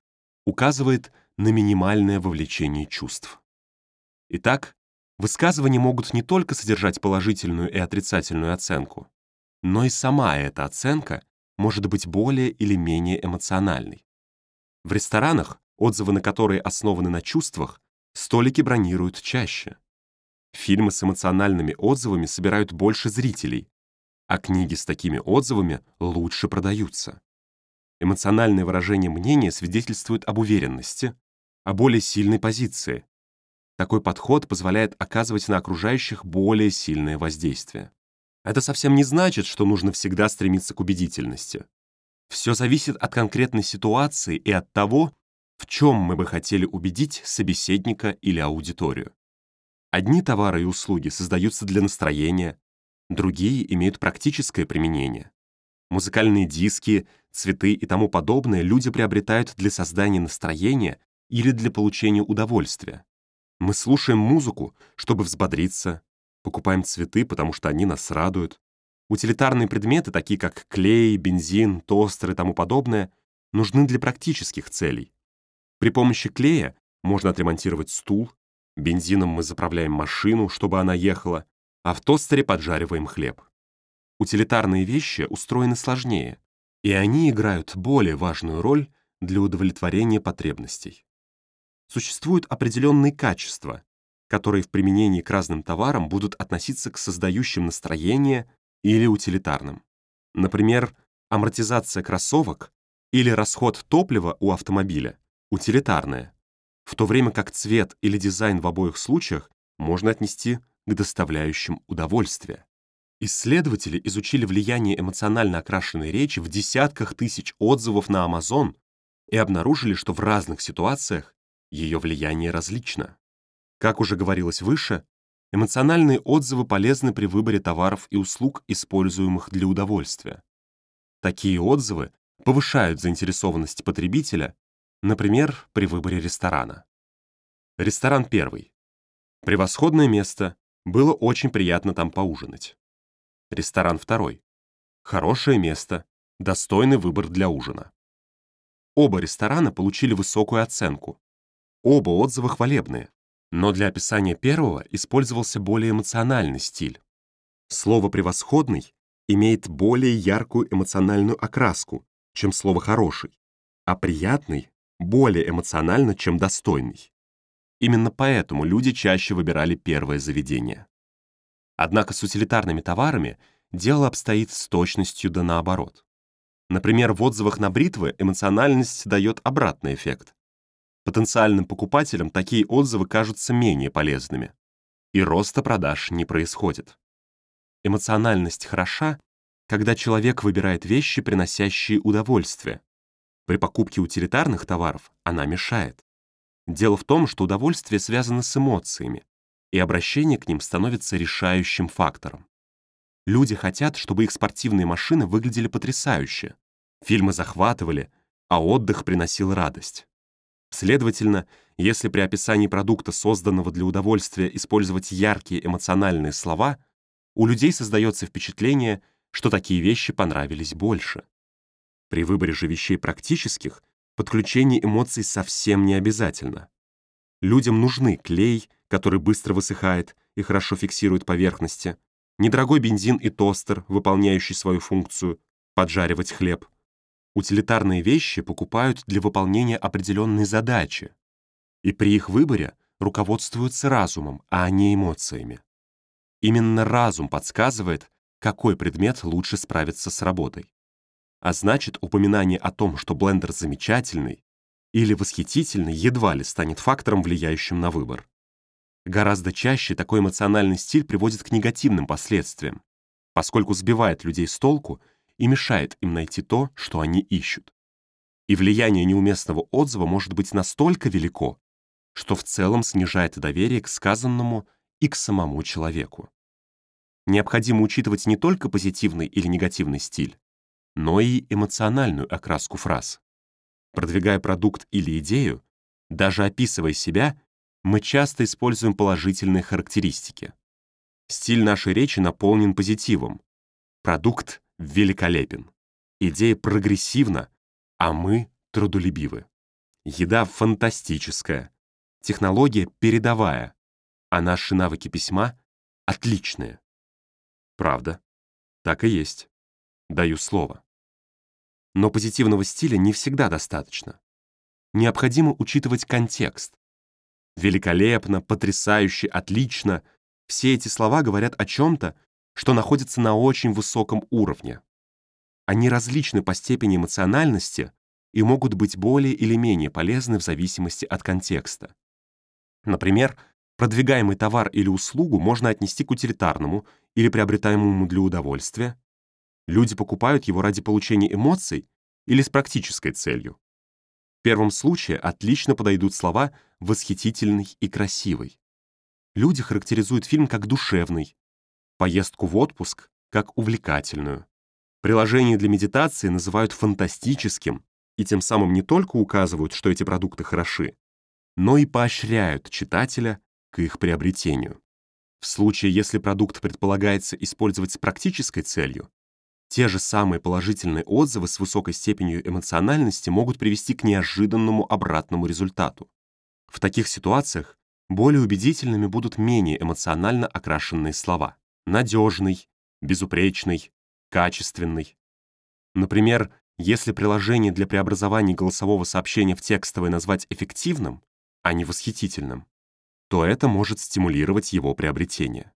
указывает на минимальное вовлечение чувств. Итак, высказывания могут не только содержать положительную и отрицательную оценку, но и сама эта оценка может быть более или менее эмоциональной. В ресторанах, отзывы на которые основаны на чувствах, столики бронируют чаще. Фильмы с эмоциональными отзывами собирают больше зрителей, а книги с такими отзывами лучше продаются. Эмоциональное выражение мнения свидетельствует об уверенности, о более сильной позиции. Такой подход позволяет оказывать на окружающих более сильное воздействие. Это совсем не значит, что нужно всегда стремиться к убедительности. Все зависит от конкретной ситуации и от того, в чем мы бы хотели убедить собеседника или аудиторию. Одни товары и услуги создаются для настроения, другие имеют практическое применение. Музыкальные диски, цветы и тому подобное люди приобретают для создания настроения или для получения удовольствия. Мы слушаем музыку, чтобы взбодриться, Покупаем цветы, потому что они нас радуют. Утилитарные предметы, такие как клей, бензин, тостер и тому подобное, нужны для практических целей. При помощи клея можно отремонтировать стул, бензином мы заправляем машину, чтобы она ехала, а в тостере поджариваем хлеб. Утилитарные вещи устроены сложнее, и они играют более важную роль для удовлетворения потребностей. Существуют определенные качества, которые в применении к разным товарам будут относиться к создающим настроение или утилитарным. Например, амортизация кроссовок или расход топлива у автомобиля утилитарная, в то время как цвет или дизайн в обоих случаях можно отнести к доставляющим удовольствие. Исследователи изучили влияние эмоционально окрашенной речи в десятках тысяч отзывов на Amazon и обнаружили, что в разных ситуациях ее влияние различно. Как уже говорилось выше, эмоциональные отзывы полезны при выборе товаров и услуг, используемых для удовольствия. Такие отзывы повышают заинтересованность потребителя, например, при выборе ресторана. Ресторан первый. Превосходное место, было очень приятно там поужинать. Ресторан второй. Хорошее место, достойный выбор для ужина. Оба ресторана получили высокую оценку. Оба отзывы хвалебные. Но для описания первого использовался более эмоциональный стиль. Слово «превосходный» имеет более яркую эмоциональную окраску, чем слово «хороший», а «приятный» более эмоционально, чем «достойный». Именно поэтому люди чаще выбирали первое заведение. Однако с утилитарными товарами дело обстоит с точностью да наоборот. Например, в отзывах на бритвы эмоциональность дает обратный эффект. Потенциальным покупателям такие отзывы кажутся менее полезными, и роста продаж не происходит. Эмоциональность хороша, когда человек выбирает вещи, приносящие удовольствие. При покупке утилитарных товаров она мешает. Дело в том, что удовольствие связано с эмоциями, и обращение к ним становится решающим фактором. Люди хотят, чтобы их спортивные машины выглядели потрясающе, фильмы захватывали, а отдых приносил радость. Следовательно, если при описании продукта, созданного для удовольствия, использовать яркие эмоциональные слова, у людей создается впечатление, что такие вещи понравились больше. При выборе же вещей практических подключение эмоций совсем не обязательно. Людям нужны клей, который быстро высыхает и хорошо фиксирует поверхности, недорогой бензин и тостер, выполняющий свою функцию — поджаривать хлеб. Утилитарные вещи покупают для выполнения определенной задачи, и при их выборе руководствуются разумом, а не эмоциями. Именно разум подсказывает, какой предмет лучше справится с работой. А значит, упоминание о том, что блендер замечательный или восхитительный, едва ли станет фактором, влияющим на выбор. Гораздо чаще такой эмоциональный стиль приводит к негативным последствиям, поскольку сбивает людей с толку и мешает им найти то, что они ищут. И влияние неуместного отзыва может быть настолько велико, что в целом снижает доверие к сказанному и к самому человеку. Необходимо учитывать не только позитивный или негативный стиль, но и эмоциональную окраску фраз. Продвигая продукт или идею, даже описывая себя, мы часто используем положительные характеристики. Стиль нашей речи наполнен позитивом. Продукт великолепен. Идея прогрессивна, а мы трудолюбивы. Еда фантастическая. Технология передовая, а наши навыки письма отличные. Правда, так и есть. Даю слово. Но позитивного стиля не всегда достаточно. Необходимо учитывать контекст. Великолепно, потрясающе, отлично — все эти слова говорят о чем-то, что находится на очень высоком уровне. Они различны по степени эмоциональности и могут быть более или менее полезны в зависимости от контекста. Например, продвигаемый товар или услугу можно отнести к утилитарному или приобретаемому для удовольствия, Люди покупают его ради получения эмоций или с практической целью. В первом случае отлично подойдут слова «восхитительный» и «красивый». Люди характеризуют фильм как душевный, поездку в отпуск как увлекательную. Приложение для медитации называют фантастическим и тем самым не только указывают, что эти продукты хороши, но и поощряют читателя к их приобретению. В случае, если продукт предполагается использовать с практической целью, те же самые положительные отзывы с высокой степенью эмоциональности могут привести к неожиданному обратному результату. В таких ситуациях более убедительными будут менее эмоционально окрашенные слова. Надежный, безупречный, качественный. Например, если приложение для преобразования голосового сообщения в текстовое назвать эффективным, а не восхитительным, то это может стимулировать его приобретение.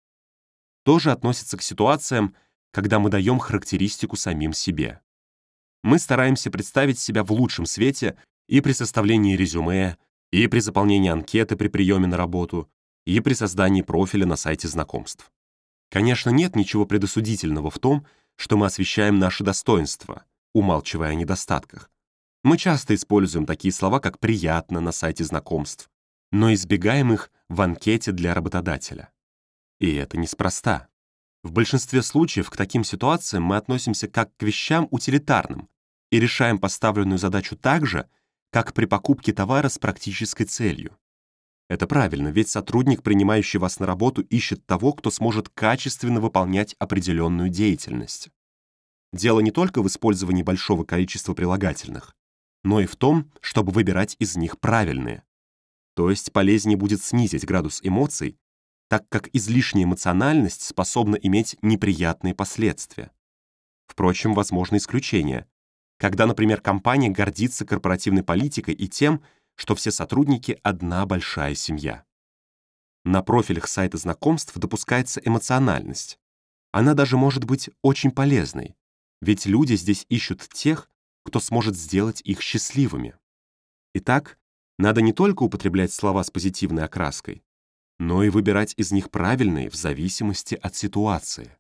Тоже относится к ситуациям, когда мы даем характеристику самим себе. Мы стараемся представить себя в лучшем свете и при составлении резюме, и при заполнении анкеты при приеме на работу, и при создании профиля на сайте знакомств. Конечно, нет ничего предосудительного в том, что мы освещаем наши достоинства, умалчивая о недостатках. Мы часто используем такие слова, как «приятно» на сайте знакомств, но избегаем их в анкете для работодателя. И это неспроста. В большинстве случаев к таким ситуациям мы относимся как к вещам утилитарным и решаем поставленную задачу так же, как при покупке товара с практической целью. Это правильно, ведь сотрудник, принимающий вас на работу, ищет того, кто сможет качественно выполнять определенную деятельность. Дело не только в использовании большого количества прилагательных, но и в том, чтобы выбирать из них правильные. То есть полезнее будет снизить градус эмоций так как излишняя эмоциональность способна иметь неприятные последствия. Впрочем, возможны исключения, когда, например, компания гордится корпоративной политикой и тем, что все сотрудники — одна большая семья. На профилях сайта знакомств допускается эмоциональность. Она даже может быть очень полезной, ведь люди здесь ищут тех, кто сможет сделать их счастливыми. Итак, надо не только употреблять слова с позитивной окраской, но и выбирать из них правильные в зависимости от ситуации.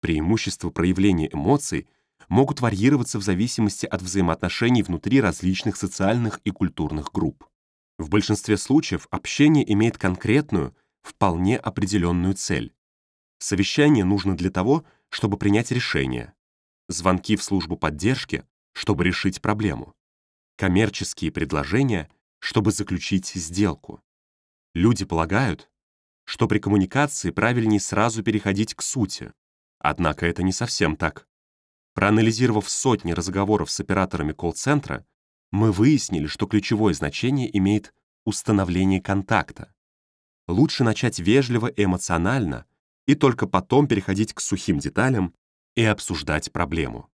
Преимущества проявления эмоций могут варьироваться в зависимости от взаимоотношений внутри различных социальных и культурных групп. В большинстве случаев общение имеет конкретную, вполне определенную цель. Совещание нужно для того, чтобы принять решение. Звонки в службу поддержки, чтобы решить проблему. Коммерческие предложения, чтобы заключить сделку. Люди полагают, что при коммуникации правильнее сразу переходить к сути. Однако это не совсем так. Проанализировав сотни разговоров с операторами колл-центра, мы выяснили, что ключевое значение имеет установление контакта. Лучше начать вежливо и эмоционально, и только потом переходить к сухим деталям и обсуждать проблему.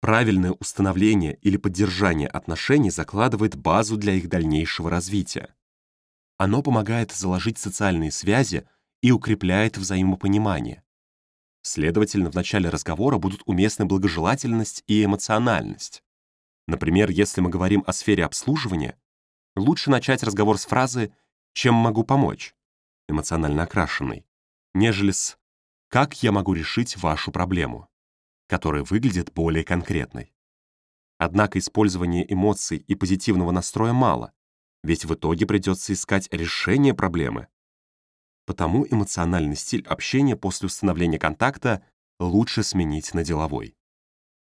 Правильное установление или поддержание отношений закладывает базу для их дальнейшего развития. Оно помогает заложить социальные связи и укрепляет взаимопонимание. Следовательно, в начале разговора будут уместны благожелательность и эмоциональность. Например, если мы говорим о сфере обслуживания, лучше начать разговор с фразы «Чем могу помочь?» эмоционально окрашенной, нежели с «Как я могу решить вашу проблему?» которая выглядит более конкретной. Однако использование эмоций и позитивного настроя мало ведь в итоге придется искать решение проблемы. Потому эмоциональный стиль общения после установления контакта лучше сменить на деловой.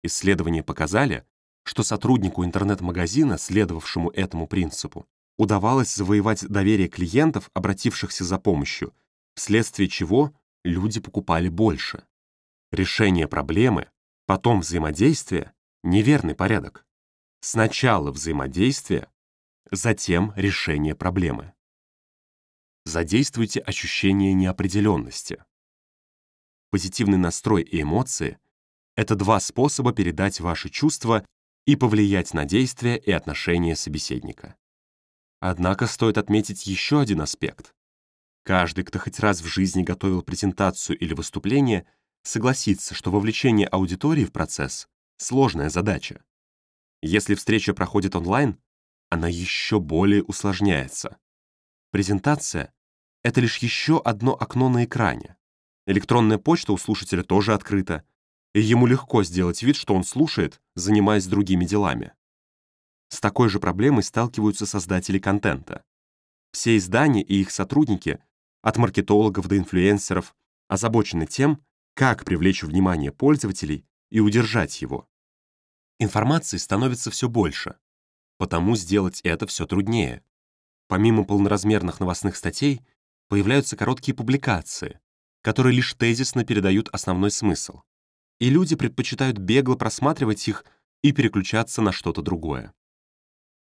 Исследования показали, что сотруднику интернет-магазина, следовавшему этому принципу, удавалось завоевать доверие клиентов, обратившихся за помощью, вследствие чего люди покупали больше. Решение проблемы, потом взаимодействие — неверный порядок. Сначала взаимодействие, затем решение проблемы. Задействуйте ощущение неопределенности. Позитивный настрой и эмоции — это два способа передать ваши чувства и повлиять на действия и отношения собеседника. Однако стоит отметить еще один аспект. Каждый, кто хоть раз в жизни готовил презентацию или выступление, согласится, что вовлечение аудитории в процесс — сложная задача. Если встреча проходит онлайн, она еще более усложняется. Презентация — это лишь еще одно окно на экране. Электронная почта у слушателя тоже открыта, и ему легко сделать вид, что он слушает, занимаясь другими делами. С такой же проблемой сталкиваются создатели контента. Все издания и их сотрудники, от маркетологов до инфлюенсеров, озабочены тем, как привлечь внимание пользователей и удержать его. Информации становится все больше, потому сделать это все труднее. Помимо полноразмерных новостных статей, появляются короткие публикации, которые лишь тезисно передают основной смысл. И люди предпочитают бегло просматривать их и переключаться на что-то другое.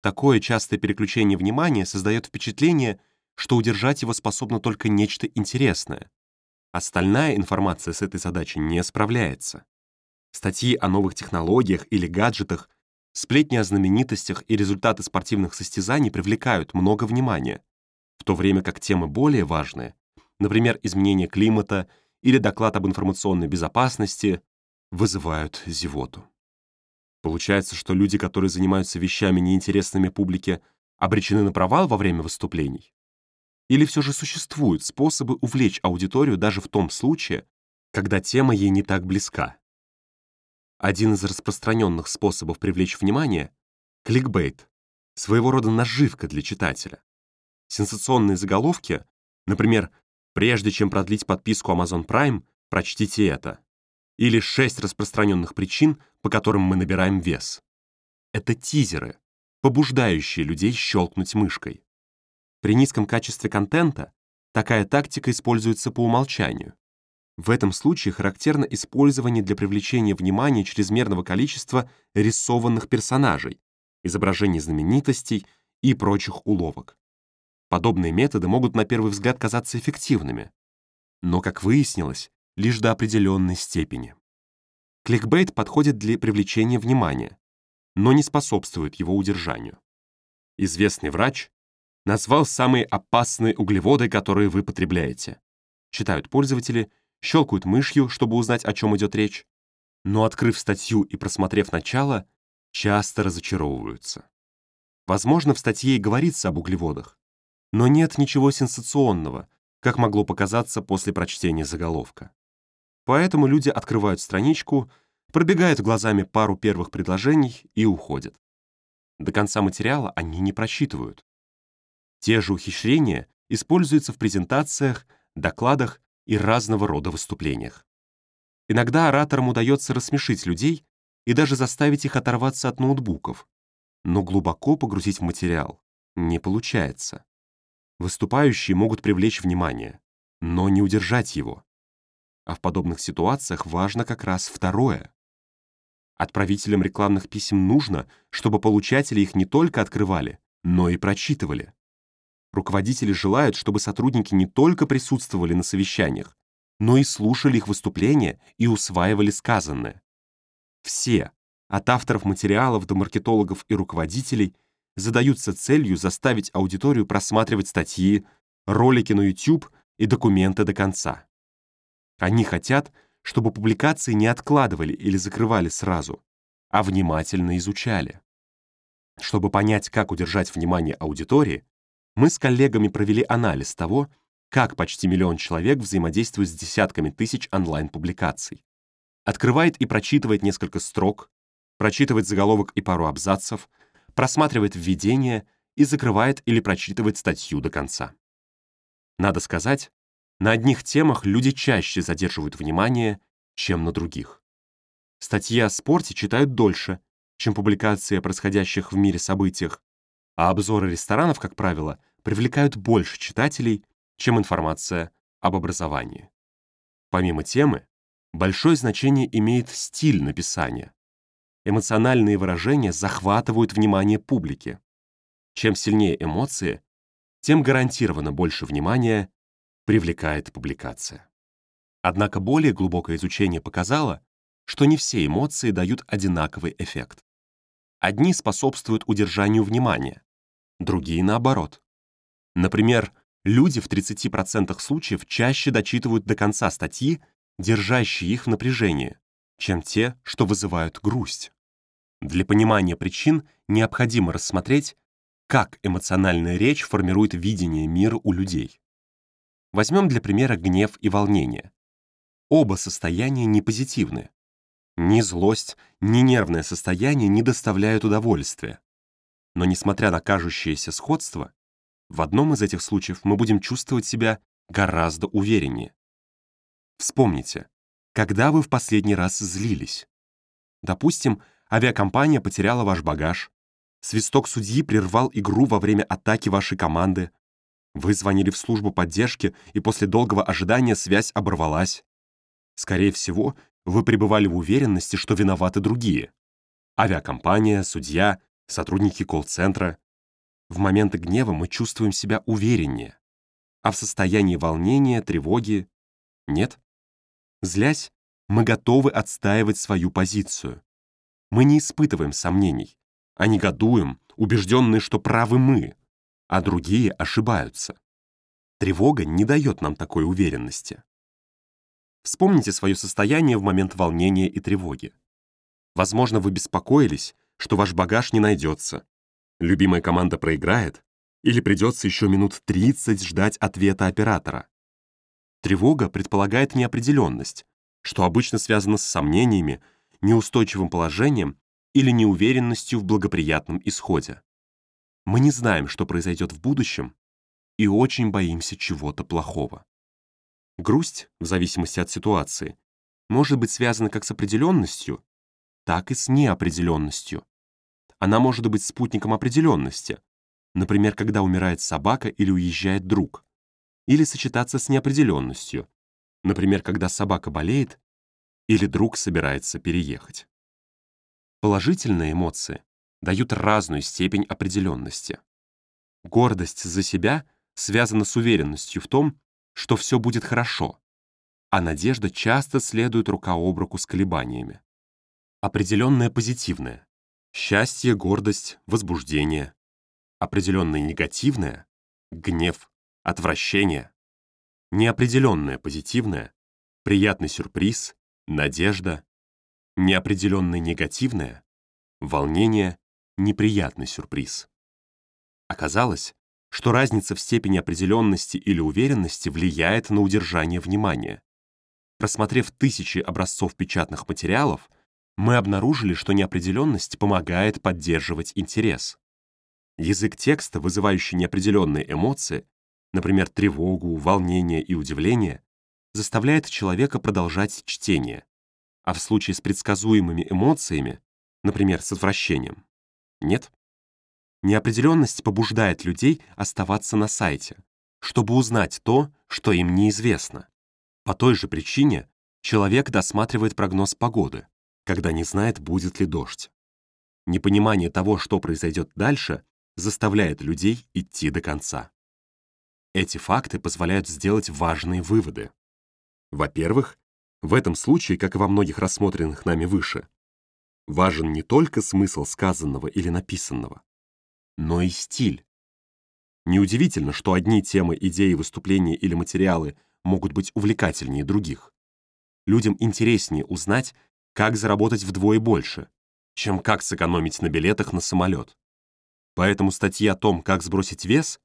Такое частое переключение внимания создает впечатление, что удержать его способно только нечто интересное. Остальная информация с этой задачей не справляется. Статьи о новых технологиях или гаджетах Сплетни о знаменитостях и результаты спортивных состязаний привлекают много внимания, то время как темы более важные, например, изменение климата или доклад об информационной безопасности, вызывают зевоту. Получается, что люди, которые занимаются вещами неинтересными публике, обречены на провал во время выступлений? Или все же существуют способы увлечь аудиторию даже в том случае, когда тема ей не так близка? Один из распространенных способов привлечь внимание — кликбейт, своего рода наживка для читателя. Сенсационные заголовки, например, «Прежде чем продлить подписку Amazon Prime, прочтите это», или «Шесть распространенных причин, по которым мы набираем вес». Это тизеры, побуждающие людей щелкнуть мышкой. При низком качестве контента такая тактика используется по умолчанию. В этом случае характерно использование для привлечения внимания чрезмерного количества рисованных персонажей, изображений знаменитостей и прочих уловок. Подобные методы могут на первый взгляд казаться эффективными, но, как выяснилось, лишь до определенной степени. Кликбейт подходит для привлечения внимания, но не способствует его удержанию. Известный врач назвал самые опасные углеводы, которые вы потребляете. Читают пользователи, щелкают мышью, чтобы узнать, о чем идет речь, но, открыв статью и просмотрев начало, часто разочаровываются. Возможно, в статье и говорится об углеводах, но нет ничего сенсационного, как могло показаться после прочтения заголовка. Поэтому люди открывают страничку, пробегают глазами пару первых предложений и уходят. До конца материала они не просчитывают. Те же ухищрения используются в презентациях, докладах и разного рода выступлениях. Иногда ораторам удается рассмешить людей и даже заставить их оторваться от ноутбуков, но глубоко погрузить в материал не получается. Выступающие могут привлечь внимание, но не удержать его. А в подобных ситуациях важно как раз второе. Отправителям рекламных писем нужно, чтобы получатели их не только открывали, но и прочитывали. Руководители желают, чтобы сотрудники не только присутствовали на совещаниях, но и слушали их выступления и усваивали сказанное. Все, от авторов материалов до маркетологов и руководителей, задаются целью заставить аудиторию просматривать статьи, ролики на YouTube и документы до конца. Они хотят, чтобы публикации не откладывали или закрывали сразу, а внимательно изучали. Чтобы понять, как удержать внимание аудитории, мы с коллегами провели анализ того, как почти миллион человек взаимодействует с десятками тысяч онлайн-публикаций. Открывает и прочитывает несколько строк, прочитывает заголовок и пару абзацев, просматривает введение и закрывает или прочитывает статью до конца. Надо сказать, на одних темах люди чаще задерживают внимание, чем на других. Статьи о спорте читают дольше, чем публикации о происходящих в мире событиях, а обзоры ресторанов, как правило, привлекают больше читателей, чем информация об образовании. Помимо темы, большое значение имеет стиль написания. Эмоциональные выражения захватывают внимание публики. Чем сильнее эмоции, тем гарантированно больше внимания привлекает публикация. Однако более глубокое изучение показало, что не все эмоции дают одинаковый эффект. Одни способствуют удержанию внимания, другие наоборот. Например, люди в 30% случаев чаще дочитывают до конца статьи, держащие их в напряжении, чем те, что вызывают грусть. Для понимания причин необходимо рассмотреть, как эмоциональная речь формирует видение мира у людей. Возьмем для примера гнев и волнение. Оба состояния не. Ни злость, ни нервное состояние не доставляют удовольствия. Но несмотря на кажущееся сходство, в одном из этих случаев мы будем чувствовать себя гораздо увереннее. Вспомните, когда вы в последний раз злились? Допустим, авиакомпания потеряла ваш багаж, свисток судьи прервал игру во время атаки вашей команды, вы звонили в службу поддержки, и после долгого ожидания связь оборвалась. Скорее всего, вы пребывали в уверенности, что виноваты другие. Авиакомпания, судья, сотрудники колл-центра. В моменты гнева мы чувствуем себя увереннее, а в состоянии волнения, тревоги — нет. Злясь, мы готовы отстаивать свою позицию. Мы не испытываем сомнений, а негодуем, убежденные, что правы мы, а другие ошибаются. Тревога не дает нам такой уверенности. Вспомните свое состояние в момент волнения и тревоги. Возможно, вы беспокоились, что ваш багаж не найдется, любимая команда проиграет или придется еще минут 30 ждать ответа оператора. Тревога предполагает неопределенность, что обычно связано с сомнениями, неустойчивым положением или неуверенностью в благоприятном исходе. Мы не знаем, что произойдет в будущем, и очень боимся чего-то плохого. Грусть, в зависимости от ситуации, может быть связана как с определенностью, так и с неопределенностью. Она может быть спутником определенности, например, когда умирает собака или уезжает друг, или сочетаться с неопределенностью, например, когда собака болеет или друг собирается переехать. Положительные эмоции дают разную степень определенности. Гордость за себя связана с уверенностью в том, что все будет хорошо, а надежда часто следует рука об руку с колебаниями. Определенное позитивное — счастье, гордость, возбуждение. Определенное негативное — гнев, отвращение. Неопределенное позитивное — приятный сюрприз, надежда. Неопределенное негативное — волнение, неприятный сюрприз. Оказалось, что разница в степени определенности или уверенности влияет на удержание внимания. Просмотрев тысячи образцов печатных материалов, мы обнаружили, что неопределенность помогает поддерживать интерес. Язык текста, вызывающий неопределенные эмоции, например, тревогу, волнение и удивление, заставляет человека продолжать чтение, а в случае с предсказуемыми эмоциями, например, с отвращением, нет. Неопределенность побуждает людей оставаться на сайте, чтобы узнать то, что им неизвестно. По той же причине человек досматривает прогноз погоды, когда не знает, будет ли дождь. Непонимание того, что произойдет дальше, заставляет людей идти до конца. Эти факты позволяют сделать важные выводы. Во-первых, в этом случае, как и во многих рассмотренных нами выше, важен не только смысл сказанного или написанного, но и стиль. Неудивительно, что одни темы, идеи, выступления или материалы могут быть увлекательнее других. Людям интереснее узнать, как заработать вдвое больше, чем как сэкономить на билетах на самолет. Поэтому статьи о том, как сбросить вес,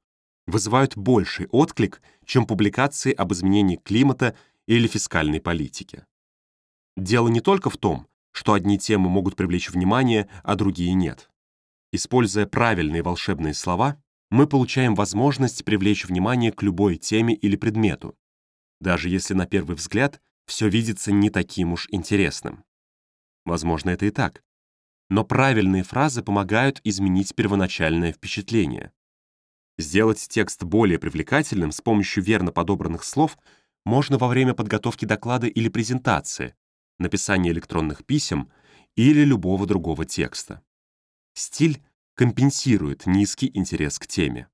вызывают больший отклик, чем публикации об изменении климата или фискальной политике. Дело не только в том, что одни темы могут привлечь внимание, а другие нет. Используя правильные волшебные слова, мы получаем возможность привлечь внимание к любой теме или предмету, даже если на первый взгляд все видится не таким уж интересным. Возможно, это и так. Но правильные фразы помогают изменить первоначальное впечатление. Сделать текст более привлекательным с помощью верно подобранных слов можно во время подготовки доклада или презентации, написания электронных писем или любого другого текста. Стиль компенсирует низкий интерес к теме.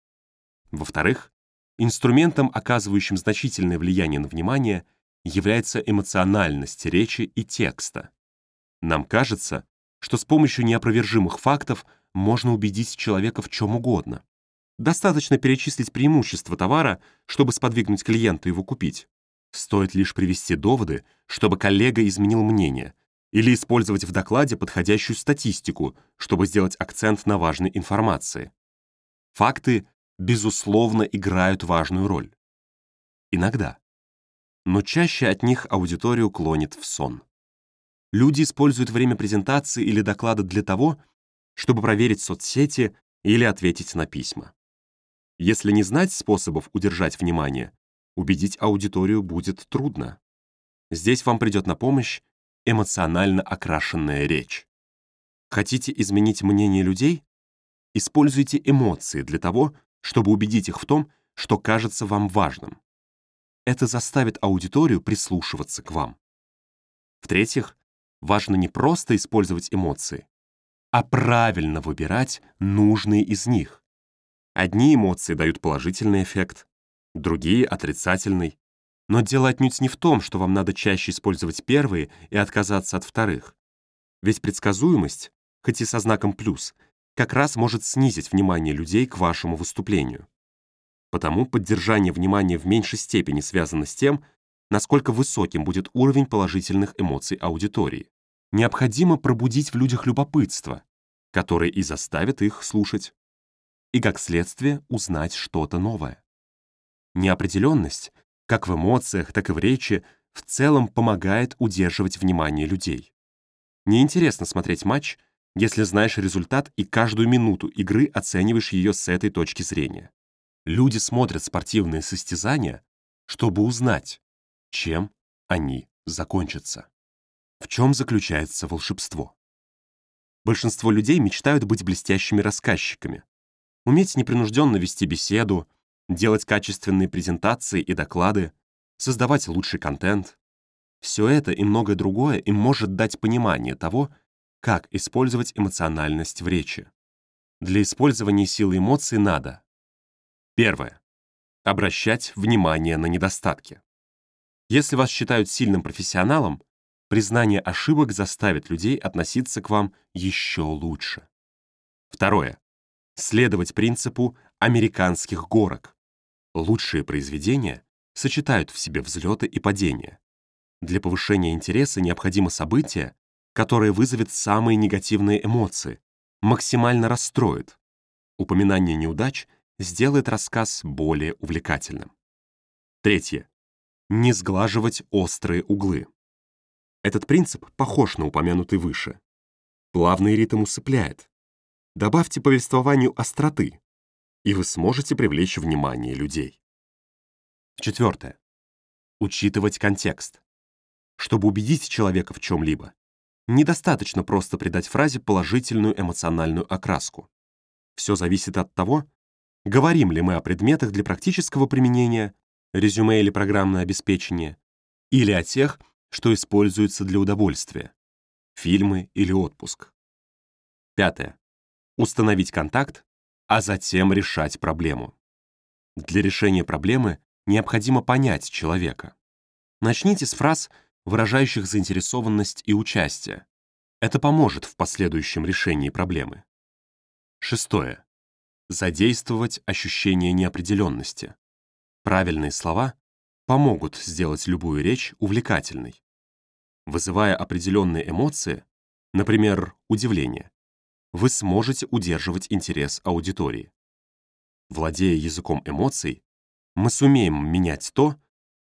Во-вторых, инструментом, оказывающим значительное влияние на внимание, является эмоциональность речи и текста. Нам кажется, что с помощью неопровержимых фактов можно убедить человека в чем угодно. Достаточно перечислить преимущества товара, чтобы сподвигнуть клиента его купить. Стоит лишь привести доводы, чтобы коллега изменил мнение, или использовать в докладе подходящую статистику, чтобы сделать акцент на важной информации. Факты, безусловно, играют важную роль. Иногда. Но чаще от них аудиторию клонит в сон. Люди используют время презентации или доклада для того, чтобы проверить соцсети или ответить на письма. Если не знать способов удержать внимание, убедить аудиторию будет трудно. Здесь вам придет на помощь эмоционально окрашенная речь. Хотите изменить мнение людей? Используйте эмоции для того, чтобы убедить их в том, что кажется вам важным. Это заставит аудиторию прислушиваться к вам. В-третьих, важно не просто использовать эмоции, а правильно выбирать нужные из них. Одни эмоции дают положительный эффект, другие — отрицательный. Но дело отнюдь не в том, что вам надо чаще использовать первые и отказаться от вторых. Ведь предсказуемость, хоть и со знаком «плюс», как раз может снизить внимание людей к вашему выступлению. Потому поддержание внимания в меньшей степени связано с тем, насколько высоким будет уровень положительных эмоций аудитории необходимо пробудить в людях любопытство, которое и заставит их слушать, и, как следствие, узнать что-то новое. Неопределенность, как в эмоциях, так и в речи, в целом помогает удерживать внимание людей. Неинтересно смотреть матч, если знаешь результат и каждую минуту игры оцениваешь ее с этой точки зрения. Люди смотрят спортивные состязания, чтобы узнать, чем они закончатся. В чем заключается волшебство? Большинство людей мечтают быть блестящими рассказчиками, уметь непринужденно вести беседу, делать качественные презентации и доклады, создавать лучший контент. Все это и многое другое им может дать понимание того, как использовать эмоциональность в речи. Для использования силы эмоций надо Первое. Обращать внимание на недостатки. Если вас считают сильным профессионалом, признание ошибок заставит людей относиться к вам еще лучше. Второе. Следовать принципу американских горок. Лучшие произведения сочетают в себе взлеты и падения. Для повышения интереса необходимо событие, которое вызовет самые негативные эмоции, максимально расстроит. Упоминание неудач сделает рассказ более увлекательным. Третье. Не сглаживать острые углы. Этот принцип похож на упомянутый выше. Плавный ритм усыпляет. Добавьте повествованию остроты, и вы сможете привлечь внимание людей. Четвертое. Учитывать контекст. Чтобы убедить человека в чем-либо, недостаточно просто придать фразе положительную эмоциональную окраску. Все зависит от того, говорим ли мы о предметах для практического применения, резюме или программное обеспечение, или о тех, что используются для удовольствия, фильмы или отпуск. Пятое. Установить контакт, а затем решать проблему. Для решения проблемы необходимо понять человека. Начните с фраз, выражающих заинтересованность и участие. Это поможет в последующем решении проблемы. Шестое. Задействовать ощущение неопределенности. Правильные слова помогут сделать любую речь увлекательной. Вызывая определенные эмоции, например, удивление, вы сможете удерживать интерес аудитории. Владея языком эмоций, мы сумеем менять то,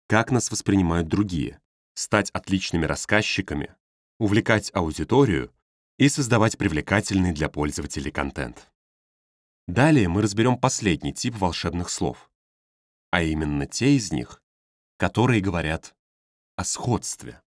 как нас воспринимают другие, стать отличными рассказчиками, увлекать аудиторию и создавать привлекательный для пользователей контент. Далее мы разберем последний тип волшебных слов, а именно те из них, которые говорят о сходстве.